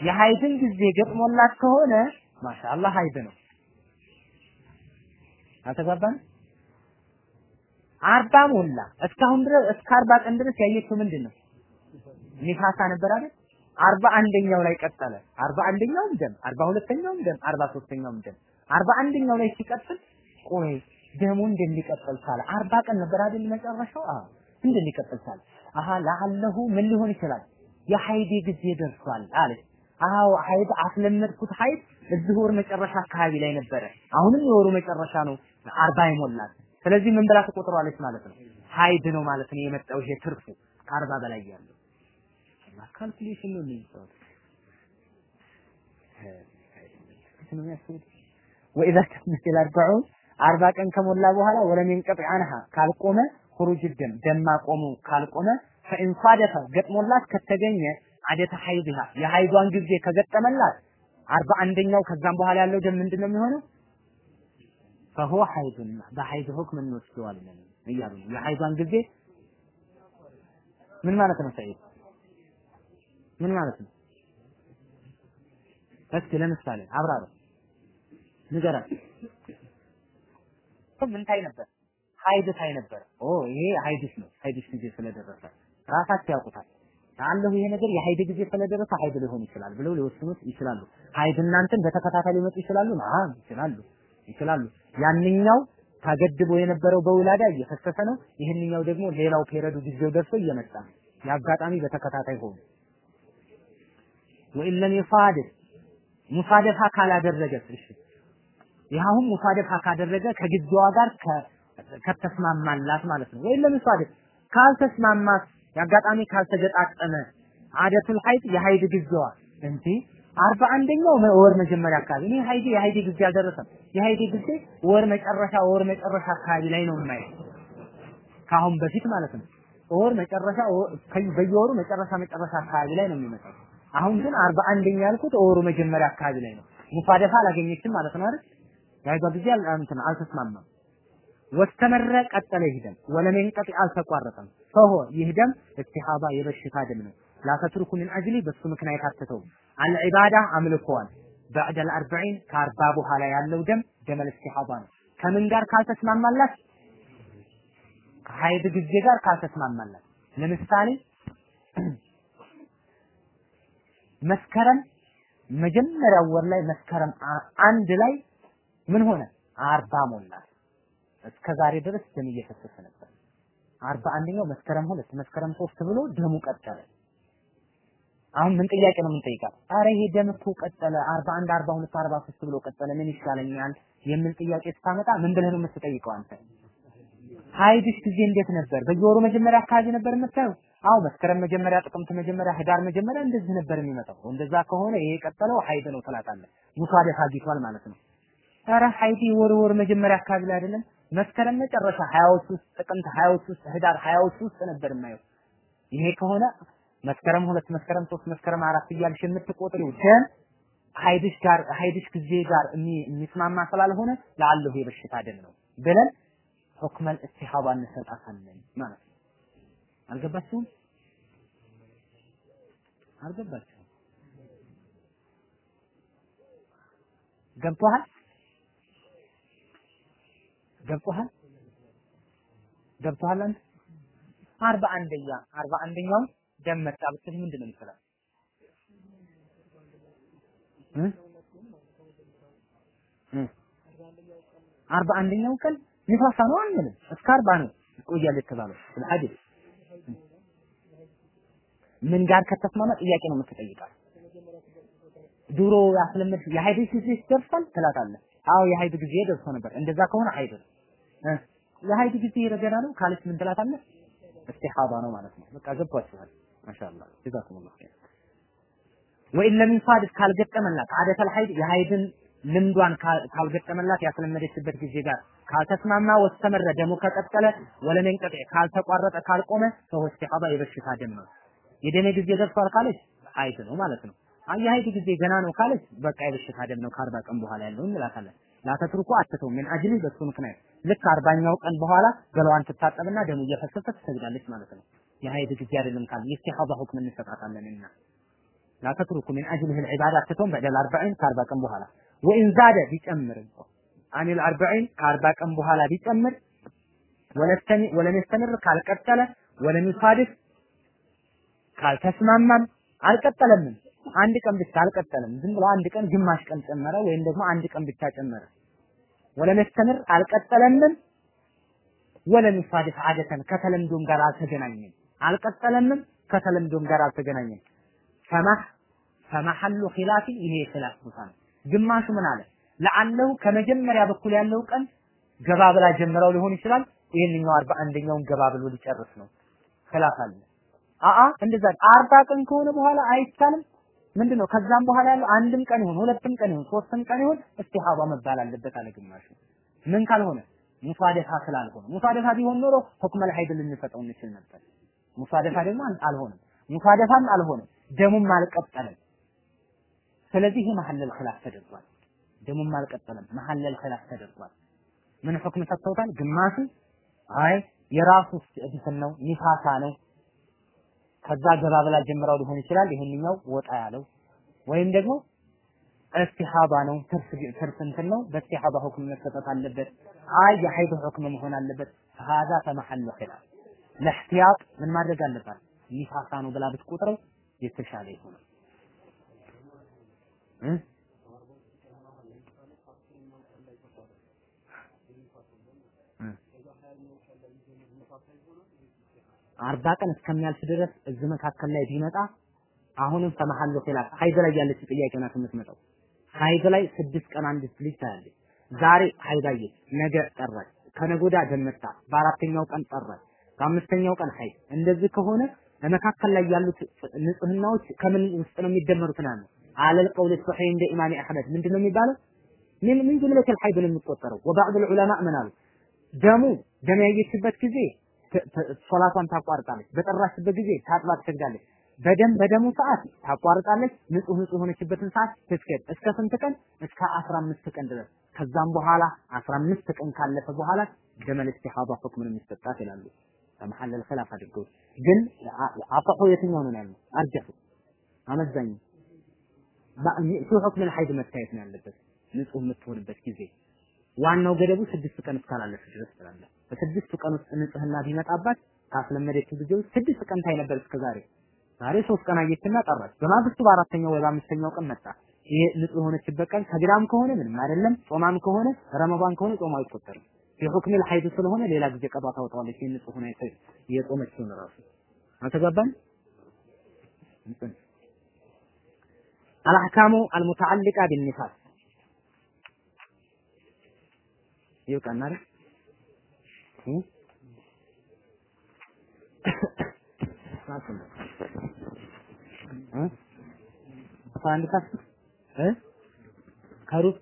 የሐይድን ጊዜ ገጥሞላት ከሆነ ማሻአላህ ሐይድ ነው። አልተግባባን? አርባ ሞላ እስካሁን ድረስ እስከ አርባ ቀን ድረስ ያየችው ምንድን ነው? ኒፋሳ ነበር አይደል? አርባ አንደኛው ላይ ቀጠለ። አርባ አንደኛውም ደም፣ አርባ ሁለተኛውም ደም፣ አርባ ሶስተኛውም ደም። አርባ አንደኛው ላይ ሲቀጥል ቆይ ደሙ እንደሚቀጥል ሳለ አርባ ቀን ነበር አይደል መጨረሻው? አዎ እንደሚቀጥል ሳለ አሃ ለአለሁ ምን ሊሆን ይችላል? የሐይድ ጊዜ ደርሷል አለች። አዎ ሐይድ አስለመድኩት ሐይድ እዚህ ወር መጨረሻ አካባቢ ላይ ነበረ። አሁንም የወሩ መጨረሻ ነው አርባ ይሞላል። ስለዚህ ምን ብላ ትቆጥሯለች ማለት ነው። ሀይድ ነው ማለት ነው የመጣው ይሄ ትርፉ ከአርባ በላይ ያለው calculation ነው የሚባለው። وإذا كانت أربعون አርባ ቀን ከሞላ በኋላ ولم ينقطع عنها ካልቆመ ሁሩጅ ደም ደም ማቆሙ ካልቆመ فإن صادف ገጥሞላት ከተገኘ عادة حيضها የሀይዷን ጊዜ ከገጠመላት አርባ አንደኛው ከዛም በኋላ ያለው ደም ምንድን ነው የሚሆነው? فهو حيض በሐይድ ሁክም እንወስደዋለን እያሉ ነው። የሐይዷን ጊዜ ምን ማለት ነው? ሀይድ ምን ማለት ነው? እስኪ ለምሳሌ አብራራ ንገራት። ምን ታይ ነበር? ሀይድ ታይ ነበር። ኦ ይሄ ሀይድሽ ነው። ሀይድሽ ጊዜ ስለደረሰ ራሳቸው ያውቁታል። አለሁ ይሄ ነገር የሀይድ ጊዜ ስለደረሰ ሀይድ ሊሆን ይችላል ብለው ሊወስኑት ይችላሉ። ሀይድ እናንተን በተከታታይ ሊመጡ ይችላሉ። አዎ ይችላሉ፣ ይችላሉ። ያንኛው ተገድቦ የነበረው በውላዳ እየፈሰሰ ነው። ይህንኛው ደግሞ ሌላው ፔረዱ ጊዜው ደርሶ እየመጣ ነው። የአጋጣሚ በተከታታይ ሆኑ። ወኢን ለም ይፋድፍ ሙሳደፋ ካላደረገስ እሺ አሁን ሙሳደፋ ካደረገ ከጊዜዋ ጋር ከተስማማላት ማለት ነው። ወይም ለምሳሌ ካልተስማማት የአጋጣሚ ካልተገጣጠመ عادة الحيض የሀይድ ጊዜዋ እንጂ አርባ አንደኛው ወር መጀመሪያ አካባቢ እኔ ሀይድ የሀይድ ጊዜ አልደረሰም። የሀይድ ጊዜ ወር መጨረሻ ወር መጨረሻ አካባቢ ላይ ነው የማየው ከአሁን በፊት ማለት ነው። ወር መጨረሻ በየወሩ መጨረሻ መጨረሻ አካባቢ ላይ ነው የሚመጣው። አሁን ግን አርባ አንደኛ ያልኩት ወሩ መጀመሪያ አካባቢ ላይ ነው። مصادفة አላገኘችም ማለት ነው አይደል? የሀይዷ ጊዜ እንትን አልተስማማም። واستمر ቀጠለ ይህ ደም ولم ينقطع አልተቋረጠም። ፈሆ ይህ ደም እስቲሃባ የበሽታ ደም ነው። ላተትሩኩ ምን አጅሊ በሱ ምክንያት አትተው አልዒባዳ አምልኮዋል በዕደ አልአርበዒን ከአርባ በኋላ ያለው ደም ደመል እስቲሃባ ነው። ከምን ጋር ካልተስማማላት ከሀይድ ጊዜ ጋር ካልተስማማላት ለምሳሌ መስከረም መጀመሪያው ወር ላይ መስከረም አንድ ላይ ምን ሆነ? አርባ ሞላት። እስከ ዛሬ ድረስ ደም እየፈሰሰ ነበር። አርባ አንደኛው መስከረም ሁለት መስከረም ሶስት ብሎ ደሙ ቀጠለ። አሁን ምን ጥያቄ ነው የምንጠይቃት? አረ ይሄ ደም እኮ ቀጠለ፣ አርባ አንድ አርባ ሁለት አርባ ሶስት ብሎ ቀጠለ፣ ምን ይሻለኛል የሚል ጥያቄ ስታመጣ ምን ብለህ ነው የምትጠይቀው አንተ? ሀይድሽ ጊዜ እንዴት ነበር? በየወሩ መጀመሪያ አካባቢ ነበር የምታየው? አዎ መስከረም መጀመሪያ፣ ጥቅምት መጀመሪያ፣ ህዳር መጀመሪያ እንደዚህ ነበር የሚመጣው። እንደዛ ከሆነ ይሄ የቀጠለው ሀይድ ነው ትላታለህ። مصادفة አግኝቷል ማለት ነው። ኧረ ሀይድ ወር ወር መጀመሪያ አካባቢ ላይ አይደለም መስከረም መጨረሻ ሀያዎች ውስጥ ጥቅምት ሀያዎች ውስጥ ህዳር ሀያዎች ውስጥ ነበር የማየው። ይሄ ከሆነ መስከረም ሁለት መስከረም ሶስት መስከረም አራት እያልሽ የምትቆጥሪው ደም ሀይድሽ ጋር ሀይድሽ ጊዜ ጋር የሚስማማ ስላልሆነ ለአለሁ የበሽታ ደም ነው ብለን حكم الاستحاضة እንሰጣታለን ማለት ነው። አልገባችሁም? አልገባችሁም? ገብቶሃል? ገብቶሃል? ገብቶሃል አንተ? አርባ አንደኛ አርባ አንደኛውን ደም መጣ ብትል ምንድን ነው የምትለው? አርባ አንደኛው ቀን ንፋሳ ነው አንልም። እስከ አርባ ነው ይቆያል የተባለው ሐዲስ ምን ጋር ከተስማማ ጥያቄ ነው የምትጠይቃት። ድሮ ያስለምድ የሀይድ ጊዜ ደርሷል ትላታለህ። አዎ የሀይድ ጊዜ ደርሶ ነበር። እንደዛ ከሆነ ሀይድ ነው የሀይድ ጊዜ ረገና ነው ካለች ምን ትላታለህ? استحاضة ነው ማለት ነው። በቃ ገባችኋል። ما شاء الله جزاكم الله خير። وإن لم يصادف ካልገጠመላት عادة الحيض የሀይድን ልምዷን ካልገጠመላት ያስለመደችበት ጊዜ ጋር ካልተስማማ واستمر ደሙ ከቀጠለ ولم ينقطع ካልተቋረጠ ካልቆመ ሰው استحاضة የበሽታ ደም ነው። የደሜ ጊዜ ደርሷል ካለች حيض ነው ማለት ነው። የ حيض ጊዜ ገና ነው ካለች በቃ የበሽታ ደም ነው ከአርባ ቀን በኋላ ያለው እንላታለን። لا تترك አትተው من أجله በሱ ምክንያት ልክ አርባኛው ቀን በኋላ ገላዋን ትታጠብና ደሙ እየፈሰሰ ትሰግዳለች ማለት ነው። የ حيض ጊዜ አይደለም ካል የ استحاضة حكم እንሰጣታለንና لا تترك من أجله العبادة ትቶም بعد الأربعين ከአርባ ቀን በኋላ ወኢን ዛደ ቢጨምር እንኳ አኒል አርባዒን ከአርባ ቀን በኋላ ቢጨምር ወለም ካልቀጠለ ወለም ይሳድፍ ካልተስማማም አልቀጠለምም። አንድ ቀን ብቻ አልቀጠለም። ዝም ብሎ አንድ ቀን ግማሽ ቀን ጨመረ፣ ወይም ደግሞ አንድ ቀን ብቻ ጨመረ። ወለም አልቀጠለምም። ወለም አደተን ከተለምዶም ጋር አልተገናኘም። አልቀጠለምም ከተለምዶም ጋር አልተገናኘም። ሰማህ فمحل خلاف ይሄ የ خلاف ቦታ ነው። ግማሹ ምን አለ ለአለው ከመጀመሪያ በኩል ያለው ቀን ገባ ብላ ጀምረው ሊሆን ይችላል። ይሄንኛው አርባ አንደኛውን ገባ ብሎ ሊጨርስ ነው። خلاف አለ። አአ እንደዛ አርባ ቀን ከሆነ በኋላ አይቻልም። ምንድነው ከዛም በኋላ ያለው አንድም ቀን ይሁን ሁለትም ቀን ይሁን ሶስትም ቀን ይሁን استحاضة መባል አለበት አለ ግማሹ። ምን ካልሆነ مصادفة ስላልሆነ مصادفة ቢሆን ኖሮ حكم الحيض ልንሰጠው እንችል ነበር። ሙሳደፋ ደግሞ አልሆነም። ሙሳደፋም አልሆነም፣ ደሙም አልቀጠለም። ስለዚህ ይህ መሐለል ኺላፍ ተደርጓል። ደሙም አልቀጠለም፣ መሐለል ኺላፍ ተደርጓል። ምን ሁክም ሰጥተውታል? ግማሹ አይ የራሱ እንትን ነው ኒፋሳ ነው ከዛ ገባ ብላ ጀምራው ሊሆን ይችላል። ይሄንኛው ወጣ ያለው ወይም ደግሞ እስቲሃባ ነው ትርፍ ትርፍ እንትን ነው በእስቲሃባ ሁክም መሰጠት አለበት አይ የ حيض حكم መሆን አለበት هذا محل خلاف ለ احتياط ምን ማድረግ አለባት? نفاس ነው ብላ ብትቆጥረው የተሻለ ይሆናል። አርባ ቀን እስከሚያልፍ ድረስ እዚህ መካከል ላይ ቢመጣ አሁንም فمحل خلاف حيض ላይ ያለች ጥያቄ ናት የምትመጣው። حيض ላይ ስድስት ቀን አንድ ልጅ ታያለች። ዛሬ አየች ነገ ጠራች ደም መጣ በአራተኛው ቀን ጠራች በአምስተኛው ቀን ሀይድ እንደዚህ ከሆነ በመካከል ላይ ያሉት ንጽህናዎች ከምን ውስጥ ነው የሚደመሩት ነው አለል ቀውል ሶሒህ እንደ ኢማም አህመድ ምንድነው የሚባለው ምን ምን ጅምለት الحيض ነው የሚቆጠረው وبعض العلماء ምን አሉ ደሙ ደም ያየችበት ጊዜ ሶላቷን ታቋርጣለች በጠራችበት ጊዜ ታጥባ ትሰግዳለች በደም በደሙ ሰዓት ታቋርጣለች ንጹህ ንጹህ ሆነችበትን ሰዓት ትስገድ እስከ ስንት ቀን እስከ 15 ቀን ድረስ ከዛም በኋላ 15 ቀን ካለፈ በኋላ ደመል ኢስቲሃባ ሁክም ነው የሚሰጣት ይላሉ ከመሐል ልኸላፍ አድርገው ግን አፈሑ የትኛው ነው ያለው? አርጀሑ አመዛኙ ሱ ሁክም ልሐይድ መታየት ነው ያለበት ንጹህ የምትሆንበት ጊዜ ዋናው ገደቡ ስድስት ቀን እስካላለፈ ድረስ ትላለ። በስድስቱ ቀን ውስጥ ንጽህና ቢመጣባት ካስለመደችው ጊዜ ውስጥ ስድስት ቀን ታይ ነበር እስከ ዛሬ። ዛሬ ሶስት ቀን አየችና ጠራች። በማግስቱ በአራተኛው ወይ በአምስተኛው ቀን መጣ። ይሄ ንጹህ የሆነችበት ቀን ከግራም ከሆነ ምንም አይደለም፣ ጾማም ከሆነ ረመዳን ከሆነ ጾም አይቆጠርም። የሁክም ልሐይድ ስለሆነ ሌላ ጊዜ ቀዷ ታወጣዋለች። ይህን ንጹህ ሆና የጾመችውን ራሱ። አልተጋባን አልአህካሙ አልሙተዓልቃ ቢኒፋስ ይብቃና አይደል? ከሩብ